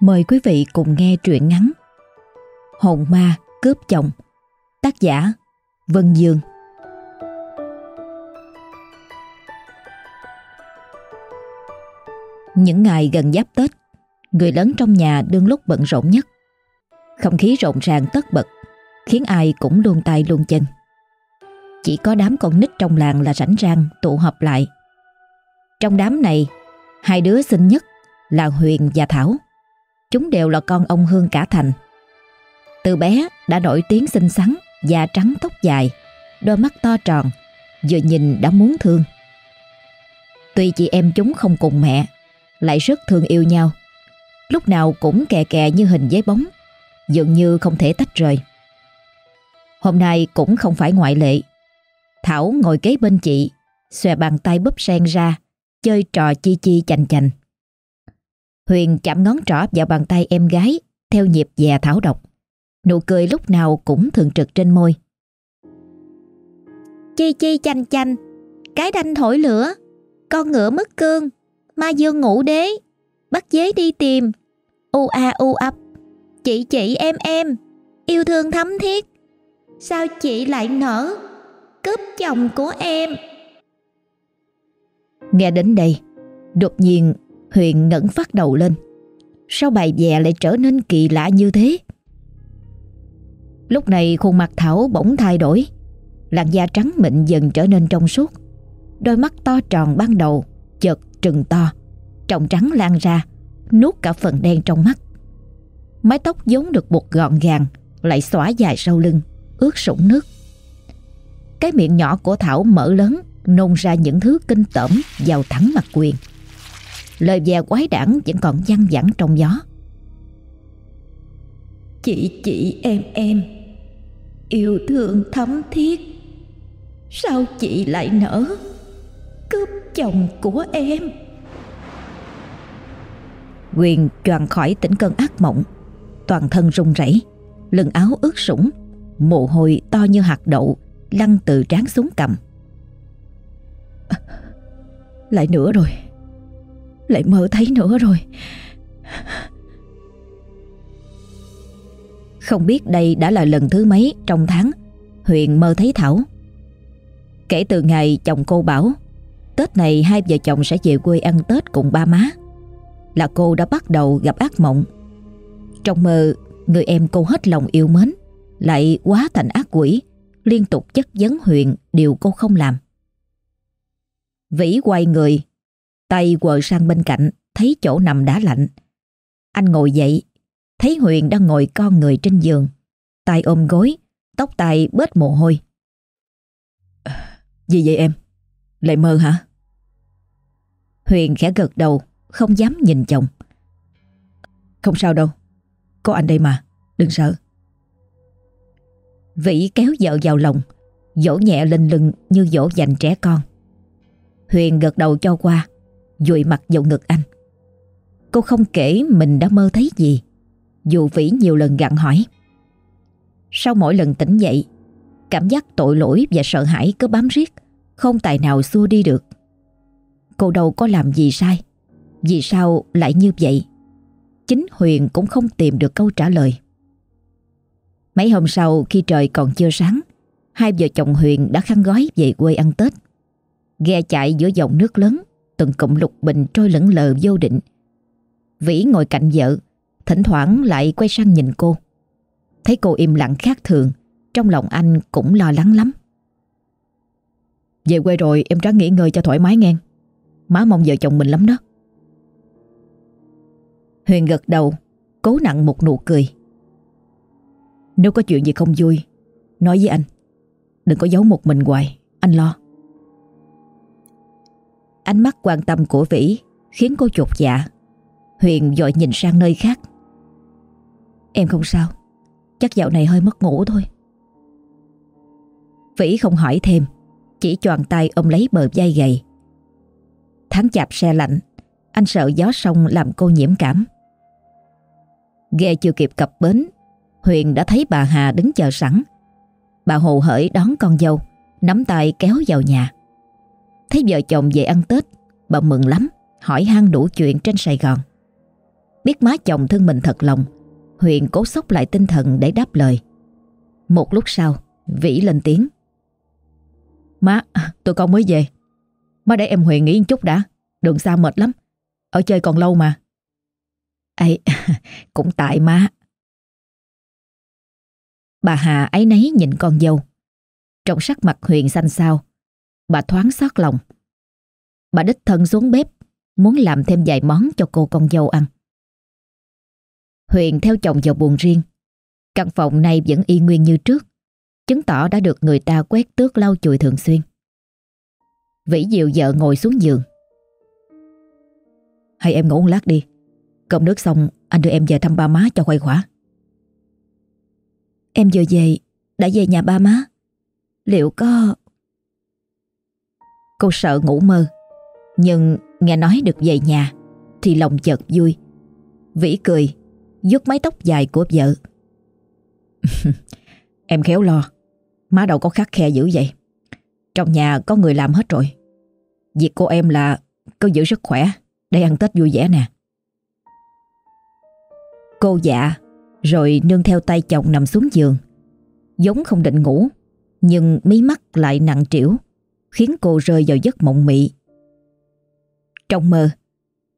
Mời quý vị cùng nghe truyện ngắn Hồn ma cướp chồng, Tác giả Vân Dương. Những ngày gần giáp Tết, Người lớn trong nhà đương lúc bận rộn nhất. Không khí rộn ràng tất bật, Khiến ai cũng luôn tay luôn chân. Chỉ có đám con nít trong làng là rảnh rang tụ họp lại. Trong đám này, Hai đứa xinh nhất là Huyền và Thảo. Chúng đều là con ông Hương cả thành. Từ bé đã nổi tiếng xinh xắn Da trắng tóc dài, Đôi mắt to tròn, Vừa nhìn đã muốn thương. Tuy chị em chúng không cùng mẹ, Lại rất thương yêu nhau. Lúc nào cũng kè kè như hình giấy bóng, Dường như không thể tách rời. Hôm nay cũng không phải ngoại lệ. Thảo ngồi kế bên chị, Xòe bàn tay búp sen ra, Chơi trò chi chi chành chành. Huyền chạm ngón trỏ vào bàn tay em gái theo nhịp dè thảo độc. Nụ cười lúc nào cũng thường trực trên môi. Chi chi chanh chanh, cái đanh thổi lửa, con ngựa mất cương, ma dương ngủ đế, bắt dế đi tìm, u a u ấp, chị chị em em, yêu thương thấm thiết. Sao chị lại nở, cướp chồng của em? Nghe đến đây, đột nhiên Huyền ngẩng phát đầu lên. Sao bài dè lại trở nên kỳ lạ như thế? Lúc này khuôn mặt Thảo bỗng thay đổi. Làn da trắng mịn dần trở nên trong suốt. Đôi mắt to tròn ban đầu, Chợt trừng to. Trọng trắng lan ra, Nuốt cả phần đen trong mắt. Mái tóc vốn được buộc gọn gàng, Lại xõa dài sau lưng, Ướt sũng nước. Cái miệng nhỏ của Thảo mở lớn, Nôn ra những thứ kinh tởm Vào thẳng mặt quyền. Lời dè quái đản vẫn còn văng vẳng trong gió. Chị chị em em. Yêu thương thấm thiết. Sao chị lại nỡ? Cướp chồng của em. Quyền choàng khỏi tỉnh cơn ác mộng. Toàn thân run rẩy Lưng áo ướt sũng Mồ hôi to như hạt đậu Lăn từ trán xuống cầm Lại nữa rồi lại mơ thấy nữa rồi. Không biết đây đã là lần thứ mấy trong tháng Huyền mơ thấy Thảo. Kể từ ngày chồng cô bảo, Tết này hai vợ chồng sẽ về quê ăn Tết cùng ba má. Là cô đã bắt đầu gặp ác mộng. Trong mơ, Người em cô hết lòng yêu mến, Lại quá thành ác quỷ, Liên tục chất vấn Huyền Điều cô không làm. Vĩ quay người Tay quờ sang bên cạnh, thấy chỗ nằm đã lạnh. Anh ngồi dậy, thấy Huyền đang ngồi con người trên giường. Tay ôm gối, tóc tai bết mồ hôi. Ờ, gì vậy em? Lại mơ hả? Huyền khẽ gật đầu, không dám nhìn chồng. Không sao đâu, có anh đây mà, đừng sợ. Vĩ kéo vợ vào lòng, dỗ nhẹ lên lưng như dỗ dành trẻ con. Huyền gật đầu cho qua, dụi mặt vào ngực anh. Cô không kể mình đã mơ thấy gì, dù Vĩ nhiều lần gặn hỏi. Sau mỗi lần tỉnh dậy, cảm giác tội lỗi và sợ hãi cứ bám riết, không tài nào xua đi được. Cô đâu có làm gì sai, vì sao lại như vậy? Chính Huyền cũng không tìm được câu trả lời. Mấy hôm sau khi trời còn chưa sáng, hai vợ chồng Huyền đã khăn gói về quê ăn Tết. Ghe chạy giữa dòng nước lớn từng cụm lục bình trôi lững lờ vô định. Vĩ ngồi cạnh vợ, thỉnh thoảng lại quay sang nhìn cô. Thấy cô im lặng khác thường, trong lòng anh cũng lo lắng lắm. Về quê rồi em ráng nghỉ ngơi cho thoải mái nghe. Má mong vợ chồng mình lắm đó. Huyền gật đầu, cố nặng một nụ cười. Nếu có chuyện gì không vui, nói với anh. Đừng có giấu một mình hoài, anh lo. Ánh mắt quan tâm của Vĩ khiến cô chột dạ. Huyền dội nhìn sang nơi khác. Em không sao, chắc dạo này hơi mất ngủ thôi. Vĩ không hỏi thêm, chỉ choàng tay ôm lấy bờ vai gầy. Tháng chạp xe lạnh, anh sợ gió sông làm cô nhiễm cảm. Ghe chưa kịp cập bến, Huyền đã thấy bà Hà đứng chờ sẵn. Bà hồ hởi đón con dâu, nắm tay kéo vào nhà. Thấy vợ chồng về ăn Tết Bà mừng lắm Hỏi han đủ chuyện trên Sài Gòn. Biết má chồng thương mình thật lòng Huyền cố sốc lại tinh thần để đáp lời. Một lúc sau Vĩ lên tiếng. Má, tụi con mới về. Má để em Huyền nghỉ một chút đã Đường xa mệt lắm Ở chơi còn lâu mà. Ấy cũng tại má. Bà Hà ấy nấy nhìn con dâu. Trong sắc mặt Huyền xanh xao Bà thoáng xót lòng. Bà đích thân xuống bếp, Muốn làm thêm vài món cho cô con dâu ăn. Huyền theo chồng vào buồn riêng. Căn phòng này vẫn y nguyên như trước, Chứng tỏ đã được người ta quét tước lau chùi thường xuyên. Vĩ dịu vợ ngồi xuống giường. Hay em ngủ một lát đi, Cơm nước xong anh đưa em về thăm ba má cho khuây khỏa. Em vừa về, Đã về nhà ba má. Liệu có Cô sợ ngủ mơ. Nhưng nghe nói được về nhà, Thì lòng chợt vui. Vĩ cười, vuốt mái tóc dài của vợ. Em khéo lo, Má đâu có khắc khe dữ vậy. Trong nhà có người làm hết rồi. Việc cô em là Cứ giữ sức khỏe, Để ăn Tết vui vẻ nè. Cô dạ Rồi nương theo tay chồng nằm xuống giường. Giống không định ngủ, Nhưng mí mắt lại nặng trĩu. Khiến cô rơi vào giấc mộng mị. Trong mơ,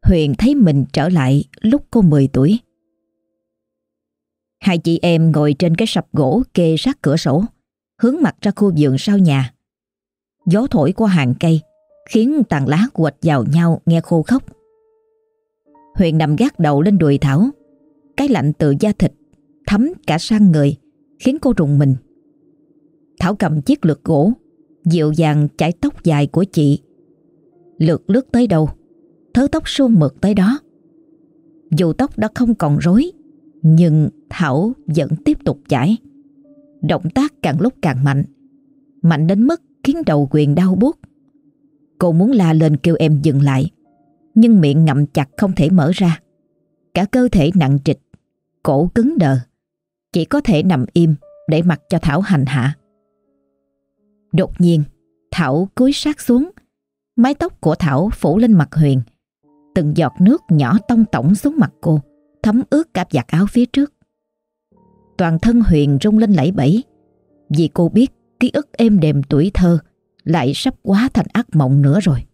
Huyền thấy mình trở lại lúc cô 10 tuổi. Hai chị em ngồi trên cái sập gỗ kê sát cửa sổ, Hướng mặt ra khu vườn sau nhà. Gió thổi qua hàng cây, Khiến tàn lá quệt vào nhau nghe khô khóc Huyền nằm gác đầu lên đùi Thảo. Cái lạnh từ da thịt thấm cả sang người, khiến cô rùng mình. Thảo cầm chiếc lược gỗ dịu dàng chải tóc dài của chị. Lược lướt tới đâu, thớ tóc suôn mượt tới đó. Dù tóc đã không còn rối, nhưng Thảo vẫn tiếp tục chải. Động tác càng lúc càng mạnh mạnh đến mức khiến đầu quyền đau buốt. Cô muốn la lên kêu em dừng lại, nhưng miệng ngậm chặt không thể mở ra. Cả cơ thể nặng trịch, cổ cứng đờ. Chỉ có thể nằm im để mặc cho Thảo hành hạ. Đột nhiên, Thảo cúi sát xuống. Mái tóc của Thảo phủ lên mặt Huyền. Từng giọt nước nhỏ tông tổng xuống mặt cô, thấm ướt cả giặt áo phía trước. Toàn thân Huyền rung lên lẫy bẫy vì cô biết ký ức êm đềm tuổi thơ lại sắp quá thành ác mộng nữa rồi.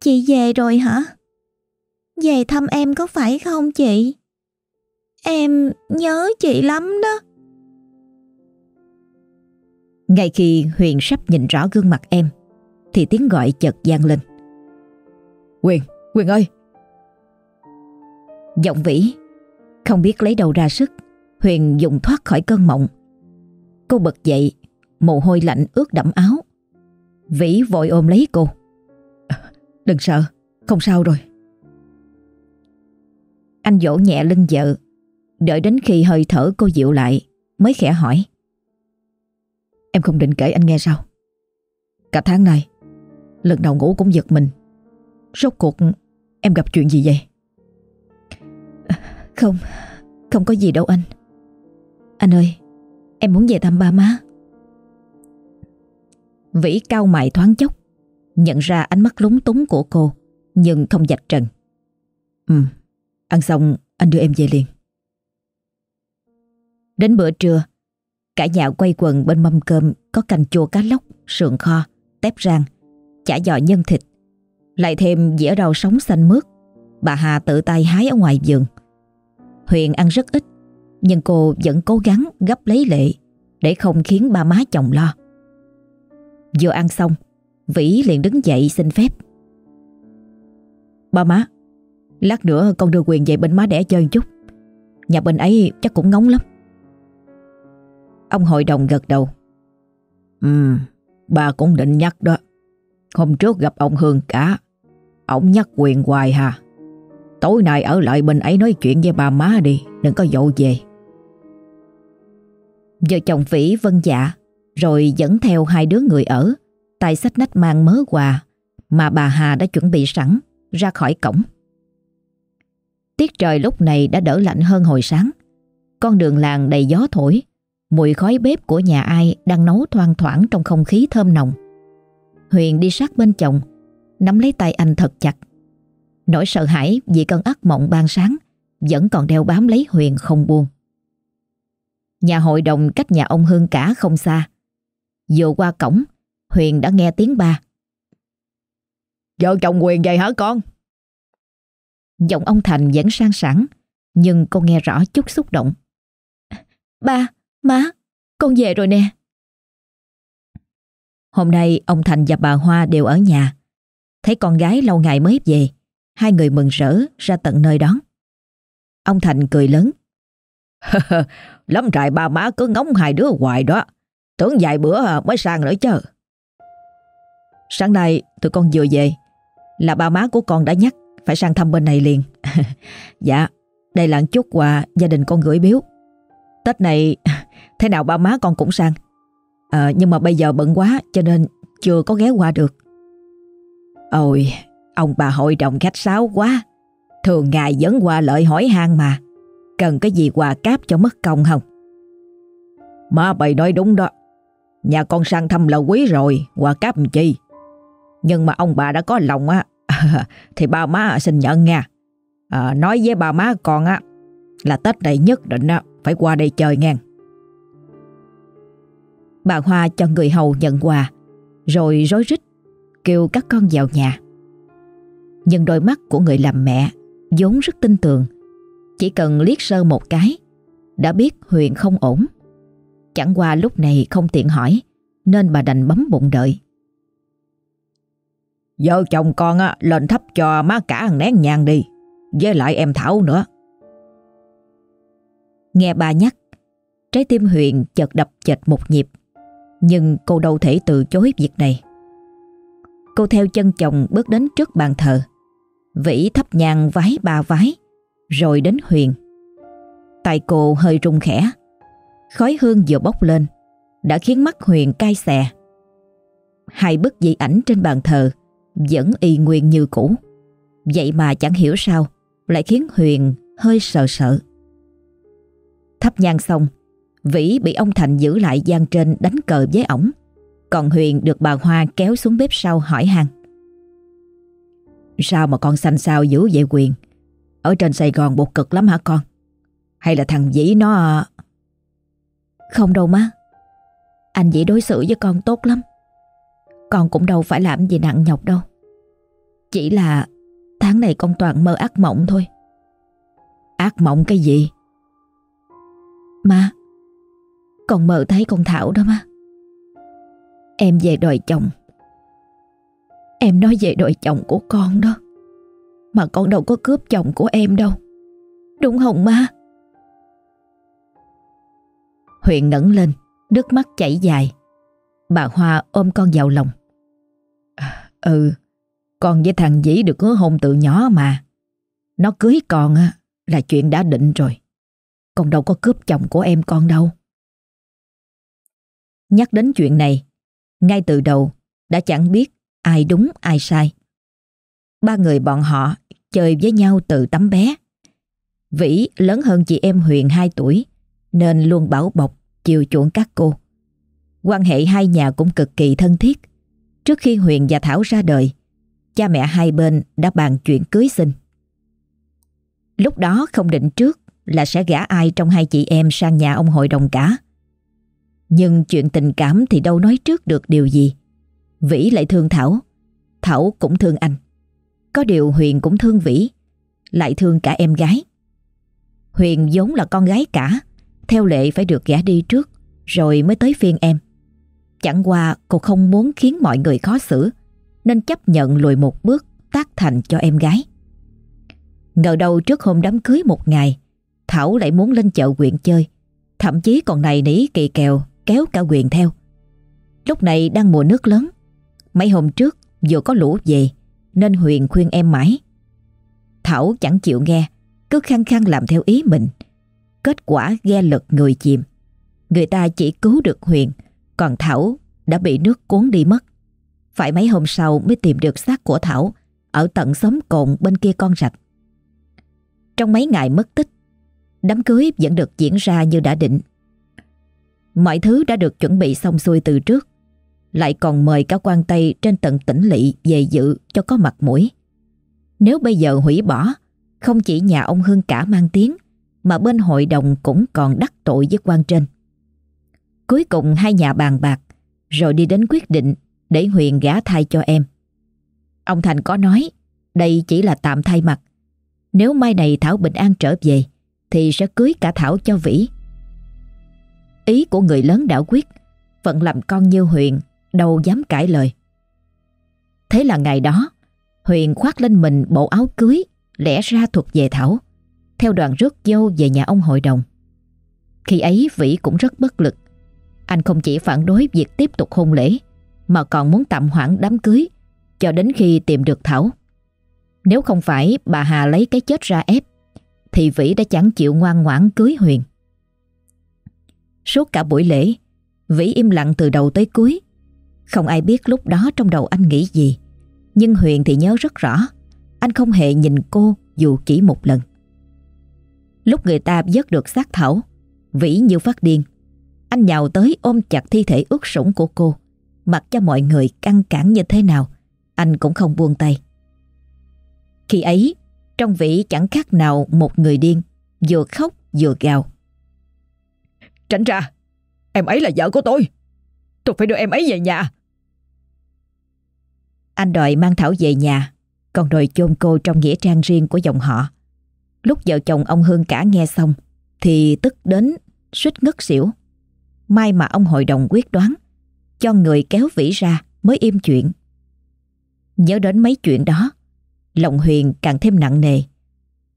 Chị về rồi hả? Về thăm em có phải không chị? Em nhớ chị lắm đó. Ngay khi Huyền sắp nhìn rõ gương mặt em Thì tiếng gọi chợt vang lên. Huyền, Huyền ơi! Giọng vĩ Không biết lấy đầu ra sức Huyền dùng thoát khỏi cơn mộng. Cô bật dậy Mồ hôi lạnh ướt đẫm áo. Vĩ vội ôm lấy cô. Đừng sợ, không sao rồi. Anh dỗ nhẹ lưng vợ Đợi đến khi hơi thở cô dịu lại Mới khẽ hỏi Em không định kể anh nghe sao? Cả tháng này Lần đầu ngủ cũng giật mình. Rốt cuộc em gặp chuyện gì vậy? Không Không có gì đâu anh. Anh ơi Em muốn về thăm ba má. Vĩ cao mày thoáng chốc Nhận ra ánh mắt lúng túng của cô Nhưng không dạch trần. Ừ Ăn xong anh đưa em về liền. Đến bữa trưa Cả nhà quay quần bên mâm cơm Có canh chua cá lóc, sườn kho Tép rang, chả giò nhân thịt. Lại thêm dĩa rau sống xanh mướt. Bà Hà tự tay hái ở ngoài vườn. Huyền ăn rất ít Nhưng cô vẫn cố gắng gấp lấy lệ Để không khiến ba má chồng lo. Vừa ăn xong Vĩ liền đứng dậy xin phép. Ba má Lát nữa con đưa quyền về bên má đẻ chơi chút. Nhà bên ấy chắc cũng ngóng lắm. Ông hội đồng gật đầu. Ừ Bà cũng định nhắc đó. Hôm trước gặp ông Hương cả. Ông nhắc quyền hoài hà. Tối nay ở lại bên ấy nói chuyện với bà má đi Đừng có dội về. Vợ chồng Vĩ vân dạ Rồi dẫn theo hai đứa người ở tài sách nách mang mớ quà Mà bà Hà đã chuẩn bị sẵn Ra khỏi cổng. Tiết trời lúc này đã đỡ lạnh hơn hồi sáng. Con đường làng đầy gió thổi, mùi khói bếp của nhà ai đang nấu thoang thoảng trong không khí thơm nồng. Huyền đi sát bên chồng, nắm lấy tay anh thật chặt. Nỗi sợ hãi vì cơn ác mộng ban sáng vẫn còn đeo bám lấy Huyền không buông. Nhà hội đồng cách nhà ông Hương cả không xa. Vừa qua cổng, Huyền đã nghe tiếng ba. Vợ chồng Huyền vậy hả con? Giọng ông Thành vẫn sang sẵn, nhưng cô nghe rõ chút xúc động. Ba, má, con về rồi nè. Hôm nay ông Thành và bà Hoa đều ở nhà. Thấy con gái lâu ngày mới về, hai người mừng rỡ ra tận nơi đón. Ông Thành cười lớn. Lắm trại ba má cứ ngóng hai đứa hoài đó. Tưởng vài bữa mới sang nữa chứ. Sáng nay tụi con vừa về, là ba má của con đã nhắc phải sang thăm bên này liền. dạ, đây là chút quà gia đình con gửi biếu. Tết này thế nào ba má con cũng sang. À, nhưng mà bây giờ bận quá cho nên chưa có ghé qua được. Ôi, ông bà hội đồng khách sáo quá. Thường ngày vẫn qua lợi hỏi han mà. Cần cái gì quà cáp cho mất công không? Má bày nói đúng đó. Nhà con sang thăm là quý rồi, quà cáp làm chi? Nhưng mà ông bà đã có lòng á, thì ba má xin nhận nha. À, nói với ba má con á, là Tết này nhất định á, phải qua đây chơi ngang. Bà Hoa cho người hầu nhận quà, rồi rối rít kêu các con vào nhà. Nhưng đôi mắt của người làm mẹ vốn rất tin tưởng, chỉ cần liếc sơ một cái đã biết Huyền không ổn. Chẳng qua lúc này không tiện hỏi nên bà đành bấm bụng đợi. Vợ chồng con á, lên thắp cho má cả nén nhang đi, với lại em Thảo nữa. Nghe bà nhắc, trái tim Huyền chợt đập chệch một nhịp, nhưng cô đâu thể từ chối việc này. Cô theo chân chồng bước đến trước bàn thờ, vĩ thấp nhang vái ba vái, rồi đến Huyền. Tay cô hơi rung khẽ, khói hương vừa bốc lên, đã khiến mắt Huyền cay xè. Hai bức dị ảnh trên bàn thờ vẫn y nguyên như cũ. Vậy mà chẳng hiểu sao lại khiến Huyền hơi sợ sợ. Thắp nhang xong, Vĩ bị ông Thành giữ lại gian trên đánh cờ với ổng. Còn Huyền được bà Hoa kéo xuống bếp sau hỏi han Sao mà con xanh sao dữ vậy Quyền? Ở trên Sài Gòn bột cực lắm hả con? Hay là thằng Vĩ nó... À? Không đâu má. Anh Vĩ đối xử với con tốt lắm. Con cũng đâu phải làm gì nặng nhọc đâu. Chỉ là tháng này con toàn mơ ác mộng thôi. Ác mộng cái gì? Má, còn mơ thấy con Thảo đó má. Em về đòi chồng. Em nói về đòi chồng của con đó. Mà con đâu có cướp chồng của em đâu. Đúng không má? Huyền ngẩng lên, nước mắt chảy dài. Bà Hoa ôm con vào lòng. À, ừ, con với thằng Dĩ được hứa hôn từ nhỏ mà. Nó cưới con á là chuyện đã định rồi. Con đâu có cướp chồng của em con đâu. Nhắc đến chuyện này, ngay từ đầu đã chẳng biết ai đúng ai sai. Ba người bọn họ chơi với nhau từ tấm bé. Vĩ lớn hơn chị em Huyền 2 tuổi nên luôn bảo bọc, chiều chuộng các cô. Quan hệ hai nhà cũng cực kỳ thân thiết. Trước khi Huyền và Thảo ra đời, cha mẹ hai bên đã bàn chuyện cưới xin. Lúc đó không định trước là sẽ gả ai trong hai chị em sang nhà ông hội đồng cả. Nhưng chuyện tình cảm thì đâu nói trước được điều gì. Vĩ lại thương Thảo, Thảo cũng thương anh. Có điều Huyền cũng thương Vĩ, lại thương cả em gái. Huyền vốn là con gái cả, theo lệ phải được gả đi trước, rồi mới tới phiên em. Chẳng qua cô không muốn khiến mọi người khó xử, nên chấp nhận lùi một bước tác thành cho em gái. Ngờ đâu trước hôm đám cưới một ngày, Thảo lại muốn lên chợ quyện chơi, thậm chí còn này nỉ kỳ kèo kéo cả quyền theo. Lúc này đang mùa nước lớn, mấy hôm trước vừa có lũ về nên Huyền khuyên em mãi. Thảo chẳng chịu nghe, cứ khăng khăng làm theo ý mình. Kết quả ghe lật người chìm. Người ta chỉ cứu được Huyền, còn Thảo đã bị nước cuốn đi mất. Phải mấy hôm sau mới tìm được xác của Thảo ở tận xóm cồn bên kia con rạch. Trong mấy ngày mất tích, đám cưới vẫn được diễn ra như đã định. Mọi thứ đã được chuẩn bị xong xuôi từ trước, lại còn mời cả quan Tây trên tận tỉnh lỵ về dự cho có mặt mũi. Nếu bây giờ hủy bỏ, không chỉ nhà ông Hương cả mang tiếng, mà bên hội đồng cũng còn đắc tội với quan trên. Cuối cùng hai nhà bàn bạc, rồi đi đến quyết định để Huyền gả thai cho em. Ông Thành có nói đây chỉ là tạm thay mặt. Nếu mai này Thảo bình an trở về thì sẽ cưới cả Thảo cho Vĩ. Ý của người lớn đã quyết, phận làm con như Huyền đâu dám cãi lời. Thế là ngày đó, Huyền khoác lên mình bộ áo cưới lẽ ra thuộc về Thảo, theo đoàn rước dâu về nhà ông hội đồng. Khi ấy Vĩ cũng rất bất lực. Anh không chỉ phản đối việc tiếp tục hôn lễ, mà còn muốn tạm hoãn đám cưới cho đến khi tìm được Thảo. Nếu không phải bà Hà lấy cái chết ra ép, thì Vĩ đã chẳng chịu ngoan ngoãn cưới Huyền. Suốt cả buổi lễ, Vĩ im lặng từ đầu tới cuối. Không ai biết lúc đó trong đầu anh nghĩ gì. Nhưng Huyền thì nhớ rất rõ. Anh không hề nhìn cô dù chỉ một lần. Lúc người ta vớt được xác Thảo, Vĩ như phát điên. Anh nhào tới ôm chặt thi thể ướt sũng của cô. Mặc cho mọi người căng cản như thế nào, anh cũng không buông tay. Khi ấy, trong Vĩ chẳng khác nào một người điên, vừa khóc vừa gào. Tránh ra, em ấy là vợ của tôi. Tôi phải đưa em ấy về nhà. Anh đòi mang Thảo về nhà, còn đòi chôn cô trong nghĩa trang riêng của dòng họ. Lúc vợ chồng ông Hương cả nghe xong, thì tức đến suýt ngất xỉu. May mà ông hội đồng quyết đoán, cho người kéo Vĩ ra mới im chuyện. Nhớ đến mấy chuyện đó, lòng Huyền càng thêm nặng nề.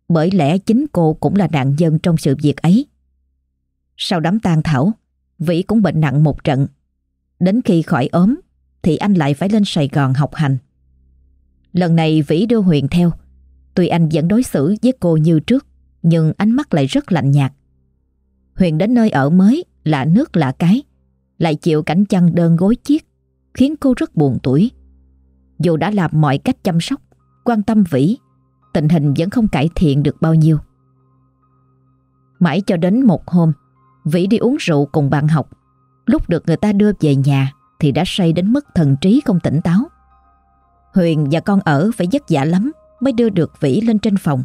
Bởi lẽ chính cô cũng là nạn nhân trong sự việc ấy. Sau đám tang Thảo, Vĩ cũng bệnh nặng một trận. Đến khi khỏi ốm thì anh lại phải lên Sài Gòn học hành. Lần này Vĩ đưa Huyền theo. Tuy anh vẫn đối xử với cô như trước, nhưng ánh mắt lại rất lạnh nhạt. Huyền đến nơi ở mới, lạ nước lạ cái, lại chịu cảnh chăn đơn gối chiếc, khiến cô rất buồn tuổi. Dù đã làm mọi cách chăm sóc, quan tâm Vĩ, tình hình vẫn không cải thiện được bao nhiêu. Mãi cho đến một hôm, Vĩ đi uống rượu cùng bạn học. Lúc được người ta đưa về nhà thì đã say đến mức thần trí không tỉnh táo. Huyền và con ở phải vất vả lắm mới đưa được Vĩ lên trên phòng.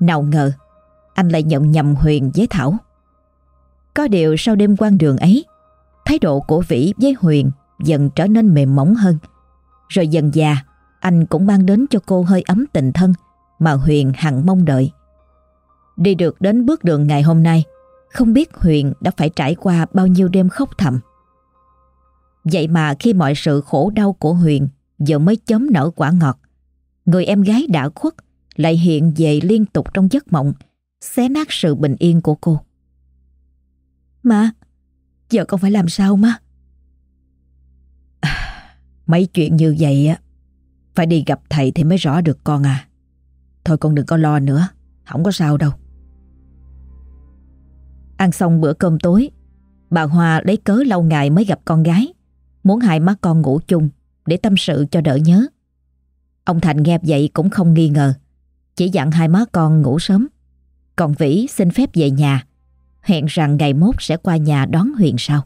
Nào ngờ, anh lại nhận nhầm Huyền với Thảo. Có điều sau đêm quan đường ấy, thái độ của Vĩ với Huyền dần trở nên mềm mỏng hơn. Rồi dần già, anh cũng mang đến cho cô hơi ấm tình thân mà Huyền hằng mong đợi. Đi được đến bước đường ngày hôm nay, không biết Huyền đã phải trải qua bao nhiêu đêm khóc thầm. Vậy mà khi mọi sự khổ đau của Huyền giờ mới chấm nở quả ngọt, người em gái đã khuất lại hiện về liên tục trong giấc mộng, xé nát sự bình yên của cô. Má, giờ con phải làm sao má? mấy chuyện như vậy á, phải đi gặp thầy thì mới rõ được con à. Thôi con đừng có lo nữa, không có sao đâu. Ăn xong bữa cơm tối, bà Hoa lấy cớ lâu ngày mới gặp con gái, muốn hai má con ngủ chung để tâm sự cho đỡ nhớ. Ông Thành nghe vậy cũng không nghi ngờ, chỉ dặn hai má con ngủ sớm. Còn Vĩ xin phép về nhà, hẹn rằng ngày mốt sẽ qua nhà đón Huyền sau.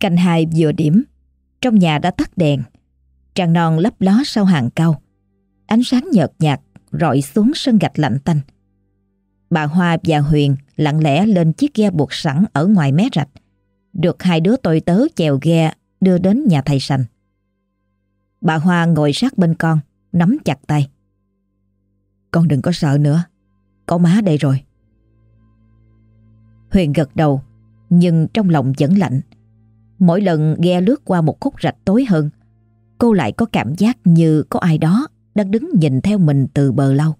Canh hai vừa điểm, trong nhà đã tắt đèn, trăng non lấp ló sau hàng cao. Ánh sáng nhợt nhạt rọi xuống sân gạch lạnh tanh. Bà Hoa và Huyền lặng lẽ lên chiếc ghe buộc sẵn ở ngoài mé rạch, được hai đứa tôi tớ chèo ghe đưa đến nhà thầy sành. Bà Hoa ngồi sát bên con, nắm chặt tay. Con đừng có sợ nữa, có má đây rồi. Huyền gật đầu, nhưng trong lòng vẫn lạnh. Mỗi lần ghe lướt qua một khúc rạch tối hơn, cô lại có cảm giác như có ai đó đang đứng nhìn theo mình từ bờ lâu.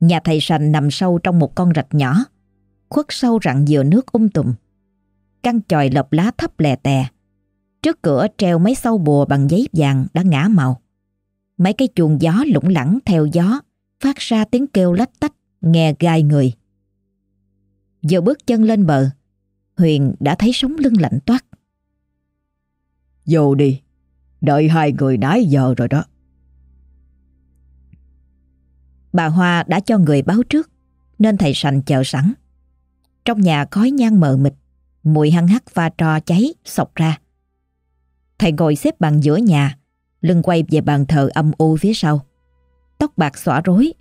Nhà thầy sành nằm sâu trong một con rạch nhỏ, khuất sâu rặng dừa nước um tùm. Căn chòi lợp lá thấp lè tè. Trước cửa treo mấy sâu bùa bằng giấy vàng đã ngã màu. Mấy cái chuồng gió lủng lẳng theo gió, phát ra tiếng kêu lách tách, nghe gai người. Vừa bước chân lên bờ, Huyền đã thấy sống lưng lạnh toát. Vô đi, đợi hai người nãy giờ rồi đó. Bà Hoa đã cho người báo trước, nên thầy sành chờ sẵn. Trong nhà khói nhang mờ mịt, mùi hăng hắc pha trò cháy sọc ra. Thầy ngồi xếp bằng giữa nhà, lưng quay về bàn thờ âm u phía sau. Tóc bạc xõa rối,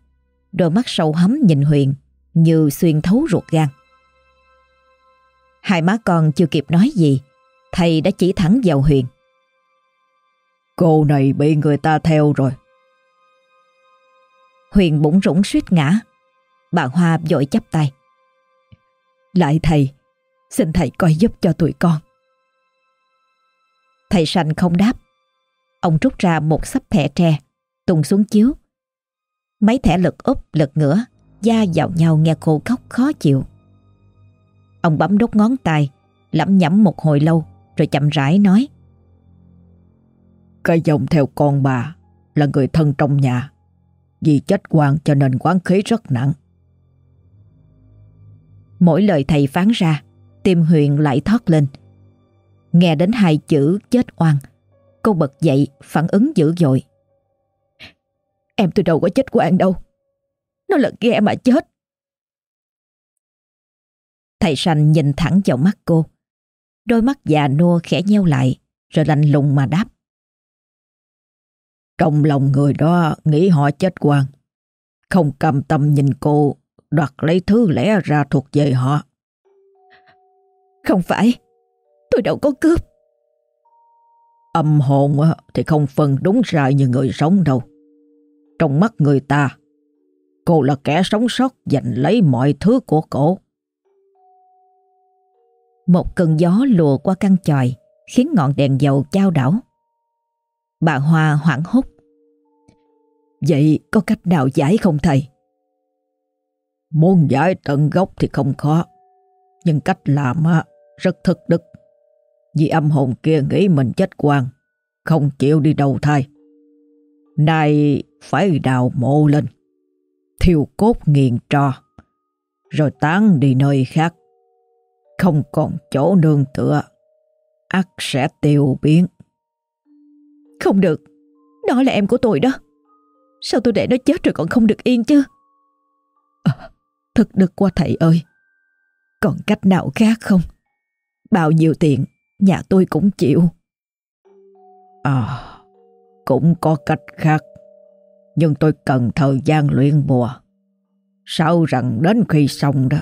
đôi mắt sâu hắm nhìn Huyền như xuyên thấu ruột gan. Hai má con chưa kịp nói gì, thầy đã chỉ thẳng vào Huyền. Cô này bị người ta theo rồi. Huyền bỗng rủng suýt ngã. Bà Hoa vội chắp tay. Lại thầy, xin thầy coi giúp cho tụi con. Thầy sành không đáp. Ông rút ra một sắp thẻ tre, tung xuống chiếu. Mấy thẻ lật úp lật ngửa, da vào nhau nghe cô khóc khó chịu. Ông bấm đốt ngón tay, lẩm nhẩm một hồi lâu, rồi chậm rãi nói. Cái dòng theo con bà là người thân trong nhà. Vì chết quan cho nên quán khí rất nặng. Mỗi lời thầy phán ra, tim Huyền lại thoát lên. Nghe đến hai chữ chết oan, cô bật dậy phản ứng dữ dội. Em tôi đâu có chết quan đâu. Nó là ghe mà chết. Thầy sành nhìn thẳng vào mắt cô. Đôi mắt già nua khẽ nheo lại rồi lạnh lùng mà đáp. Trong lòng người đó nghĩ họ chết quan. Không cầm tâm nhìn cô đoạt lấy thứ lẽ ra thuộc về họ. Không phải, tôi đâu có cướp. Âm hồn thì không phân đúng sai như người sống đâu. Trong mắt người ta, cô là kẻ sống sót giành lấy mọi thứ của cổ. Một cơn gió lùa qua căn tròi khiến ngọn đèn dầu trao đảo. Bà Hoa hoảng hốt. Vậy có cách nào giải không thầy? Muốn giải tận gốc thì không khó. Nhưng cách làm rất thức đức. Vì âm hồn kia nghĩ mình chết quan, không chịu đi đầu thai. Nay phải đào mộ lên, thiêu cốt nghiền trò, rồi tán đi nơi khác. Không còn chỗ nương tựa, ắt sẽ tiêu biến. Không được, đó là em của tôi đó. Sao tôi để nó chết rồi còn không được yên chứ? À, thật được qua thầy ơi. Còn cách nào khác không? Bao nhiêu tiền, nhà tôi cũng chịu. À, cũng có cách khác. Nhưng tôi cần thời gian luyện bùa. Sao rằng đến khi xong đó,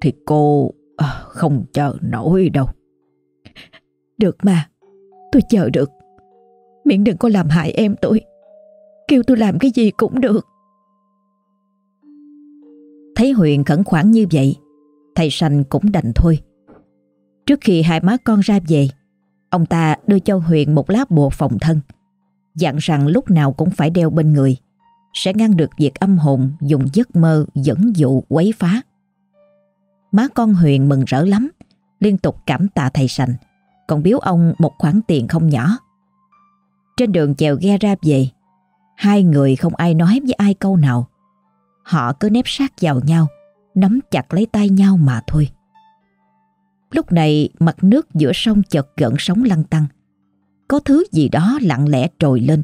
thì cô à, không chờ nổi đâu. Được mà, tôi chờ được. Miễn đừng có làm hại em tôi. Kêu tôi làm cái gì cũng được. Thấy Huyền khẩn khoản như vậy, thầy Sành cũng đành thôi. Trước khi hai má con ra về, ông ta đưa cho Huyền một lá bùa phòng thân, dặn rằng lúc nào cũng phải đeo bên người, sẽ ngăn được việc âm hồn dùng giấc mơ dẫn dụ quấy phá. Má con Huyền mừng rỡ lắm, liên tục cảm tạ thầy sành, còn biếu ông một khoản tiền không nhỏ. Trên đường chèo ghe ra về, hai người không ai nói với ai câu nào. Họ cứ nép sát vào nhau, nắm chặt lấy tay nhau mà thôi. Lúc này mặt nước giữa sông chợt gợn sóng lăn tăng. Có thứ gì đó lặng lẽ trồi lên,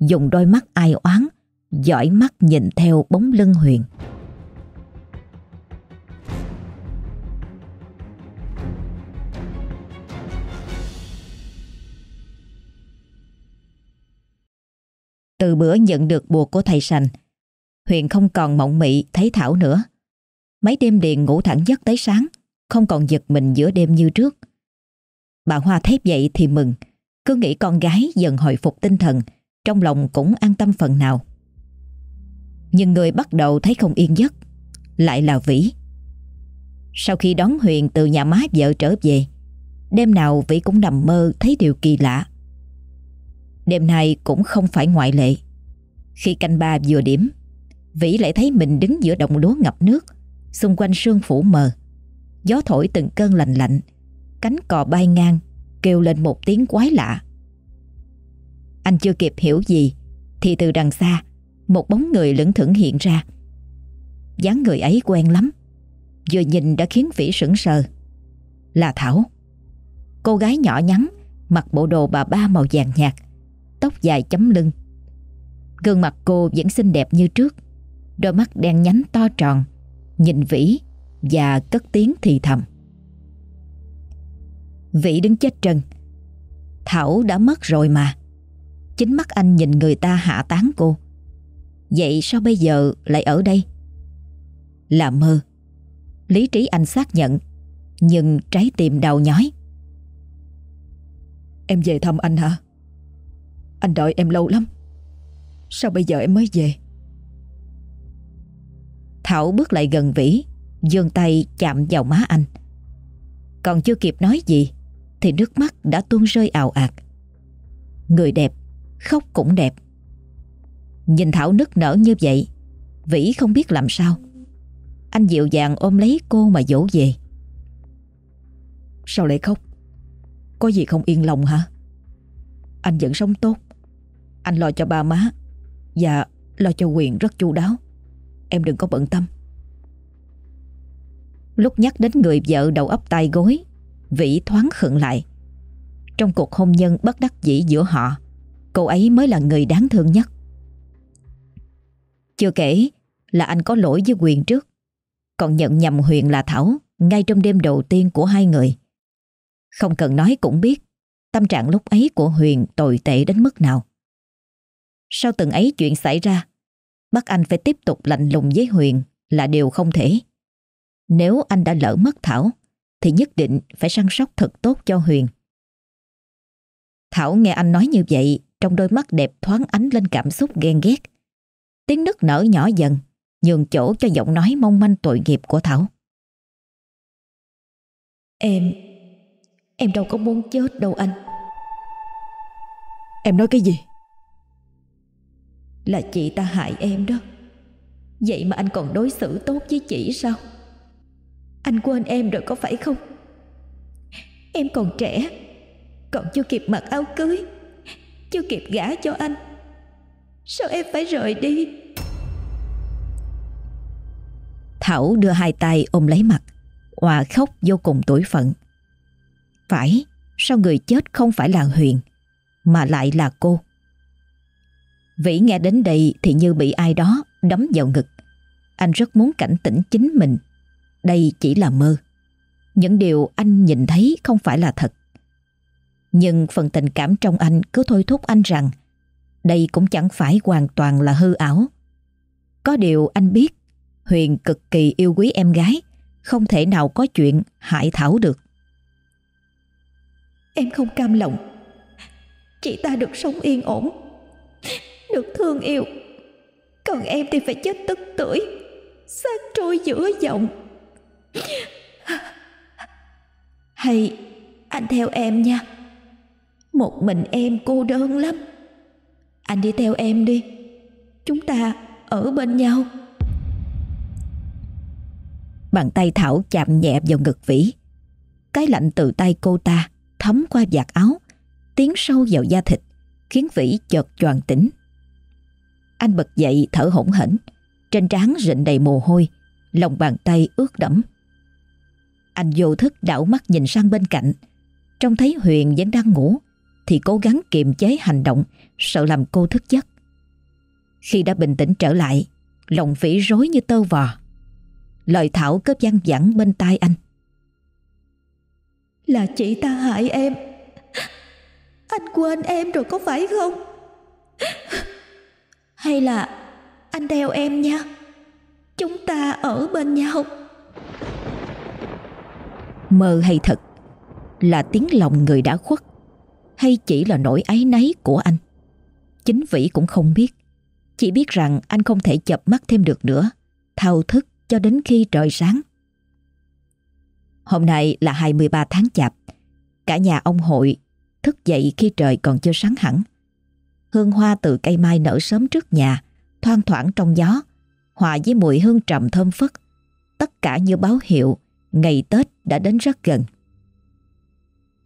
dùng đôi mắt ai oán, dõi mắt nhìn theo bóng lưng Huyền. Từ bữa nhận được bùa của thầy sành, Huyền không còn mộng mị thấy Thảo nữa. Mấy đêm liền ngủ thẳng giấc tới sáng, không còn giật mình giữa đêm như trước. Bà Hoa thấy vậy thì mừng, cứ nghĩ con gái dần hồi phục tinh thần, trong lòng cũng an tâm phần nào. Nhưng người bắt đầu thấy không yên giấc, lại là Vĩ. Sau khi đón Huyền từ nhà má vợ trở về, đêm nào Vĩ cũng nằm mơ thấy điều kỳ lạ. Đêm nay cũng không phải ngoại lệ. Khi canh ba vừa điểm, Vĩ lại thấy mình đứng giữa đồng lúa ngập nước, xung quanh sương phủ mờ. Gió thổi từng cơn lạnh lạnh, cánh cò bay ngang, kêu lên một tiếng quái lạ. Anh chưa kịp hiểu gì, thì từ đằng xa, một bóng người lững thững hiện ra. dáng người ấy quen lắm, vừa nhìn đã khiến Vĩ sững sờ. Là Thảo. Cô gái nhỏ nhắn, mặc bộ đồ bà ba màu vàng nhạt, tóc dài chấm lưng. Gương mặt cô vẫn xinh đẹp như trước, đôi mắt đen nhánh to tròn, nhìn Vĩ và cất tiếng thì thầm. Vĩ đứng chết trân. Thảo đã mất rồi mà. Chính mắt anh nhìn người ta hạ tán cô. Vậy sao bây giờ lại ở đây? Là mơ. Lý trí anh xác nhận Nhưng trái tim đau nhói. Em về thăm anh hả? Anh đợi em lâu lắm. Sao bây giờ em mới về? Thảo bước lại gần Vĩ giương tay chạm vào má anh. Còn chưa kịp nói gì, Thì nước mắt đã tuôn rơi ào ạt. Người đẹp, Khóc cũng đẹp. Nhìn Thảo nức nở như vậy, Vĩ không biết làm sao. Anh dịu dàng ôm lấy cô mà dỗ về. Sao lại khóc? Có gì không yên lòng hả? Anh vẫn sống tốt. Anh lo cho ba má Và lo cho quyền rất chu đáo. Em đừng có bận tâm. Lúc nhắc đến người vợ đầu ấp tay gối, Vĩ thoáng khựng lại. Trong cuộc hôn nhân bất đắc dĩ giữa họ, Cô ấy mới là người đáng thương nhất. Chưa kể là anh có lỗi với Quyền trước, Còn nhận nhầm Huyền là Thảo Ngay trong đêm đầu tiên của hai người. Không cần nói cũng biết Tâm trạng lúc ấy của Huyền tồi tệ đến mức nào. Sau từng ấy chuyện xảy ra Bắt anh phải tiếp tục lạnh lùng với Huyền Là điều không thể Nếu anh đã lỡ mất Thảo Thì nhất định phải săn sóc thật tốt cho Huyền Thảo nghe anh nói như vậy trong đôi mắt đẹp thoáng ánh lên cảm xúc ghen ghét. Tiếng nức nở nhỏ dần, nhường chỗ cho giọng nói mong manh tội nghiệp của Thảo. Em, em đâu có muốn chết đâu anh. Em nói cái gì? Là chị ta hại em đó. Vậy mà anh còn đối xử tốt với chị sao? Anh quên em rồi có phải không? Em còn trẻ, còn chưa kịp mặc áo cưới chưa kịp gả cho anh Sao em phải rời đi Thảo đưa hai tay ôm lấy mặt Hòa khóc vô cùng tuổi phận Phải Sao người chết không phải là Huyền Mà lại là cô Vĩ nghe đến đây Thì như bị ai đó đấm vào ngực Anh rất muốn cảnh tỉnh chính mình Đây chỉ là mơ Những điều anh nhìn thấy không phải là thật nhưng phần tình cảm trong anh cứ thôi thúc anh rằng đây cũng chẳng phải hoàn toàn là hư ảo. Có điều anh biết Huyền cực kỳ yêu quý em gái, không thể nào có chuyện hại Thảo được. Em không cam lòng. Chị ta được sống yên ổn, được thương yêu. Còn em thì phải chết tức tưởi, xác trôi giữa dòng. Hay anh theo em nha. Một mình em cô đơn lắm Anh đi theo em đi Chúng ta ở bên nhau Bàn tay Thảo chạm nhẹ vào ngực Vĩ Cái lạnh từ tay cô ta Thấm qua vạt áo Tiến sâu vào da thịt Khiến Vĩ chợt choàng tỉnh anh bật dậy thở hổn hển Trên trán rịn đầy mồ hôi Lòng bàn tay ướt đẫm Anh vô thức đảo mắt nhìn sang bên cạnh Trông thấy Huyền vẫn đang ngủ thì cố gắng kiềm chế hành động, sợ làm cô thức giấc. Khi đã bình tĩnh trở lại, lòng phỉ rối như tơ vò. Lời Thảo cướp văng vẳng bên tai anh. Là chị ta hại em. Anh quên em rồi có phải không? Hay là anh theo em nha. Chúng ta ở bên nhau. Mơ hay thật là tiếng lòng người đã khuất hay chỉ là nỗi áy náy của anh? Chính Vĩ cũng không biết. Chỉ biết rằng anh không thể chập mắt thêm được nữa, thao thức cho đến khi trời sáng. Hôm nay là 23 tháng chạp, cả nhà ông hội thức dậy khi trời còn chưa sáng hẳn. Hương hoa từ cây mai nở sớm trước nhà, thoang thoảng trong gió, hòa với mùi hương trầm thơm phất. Tất cả như báo hiệu ngày Tết đã đến rất gần.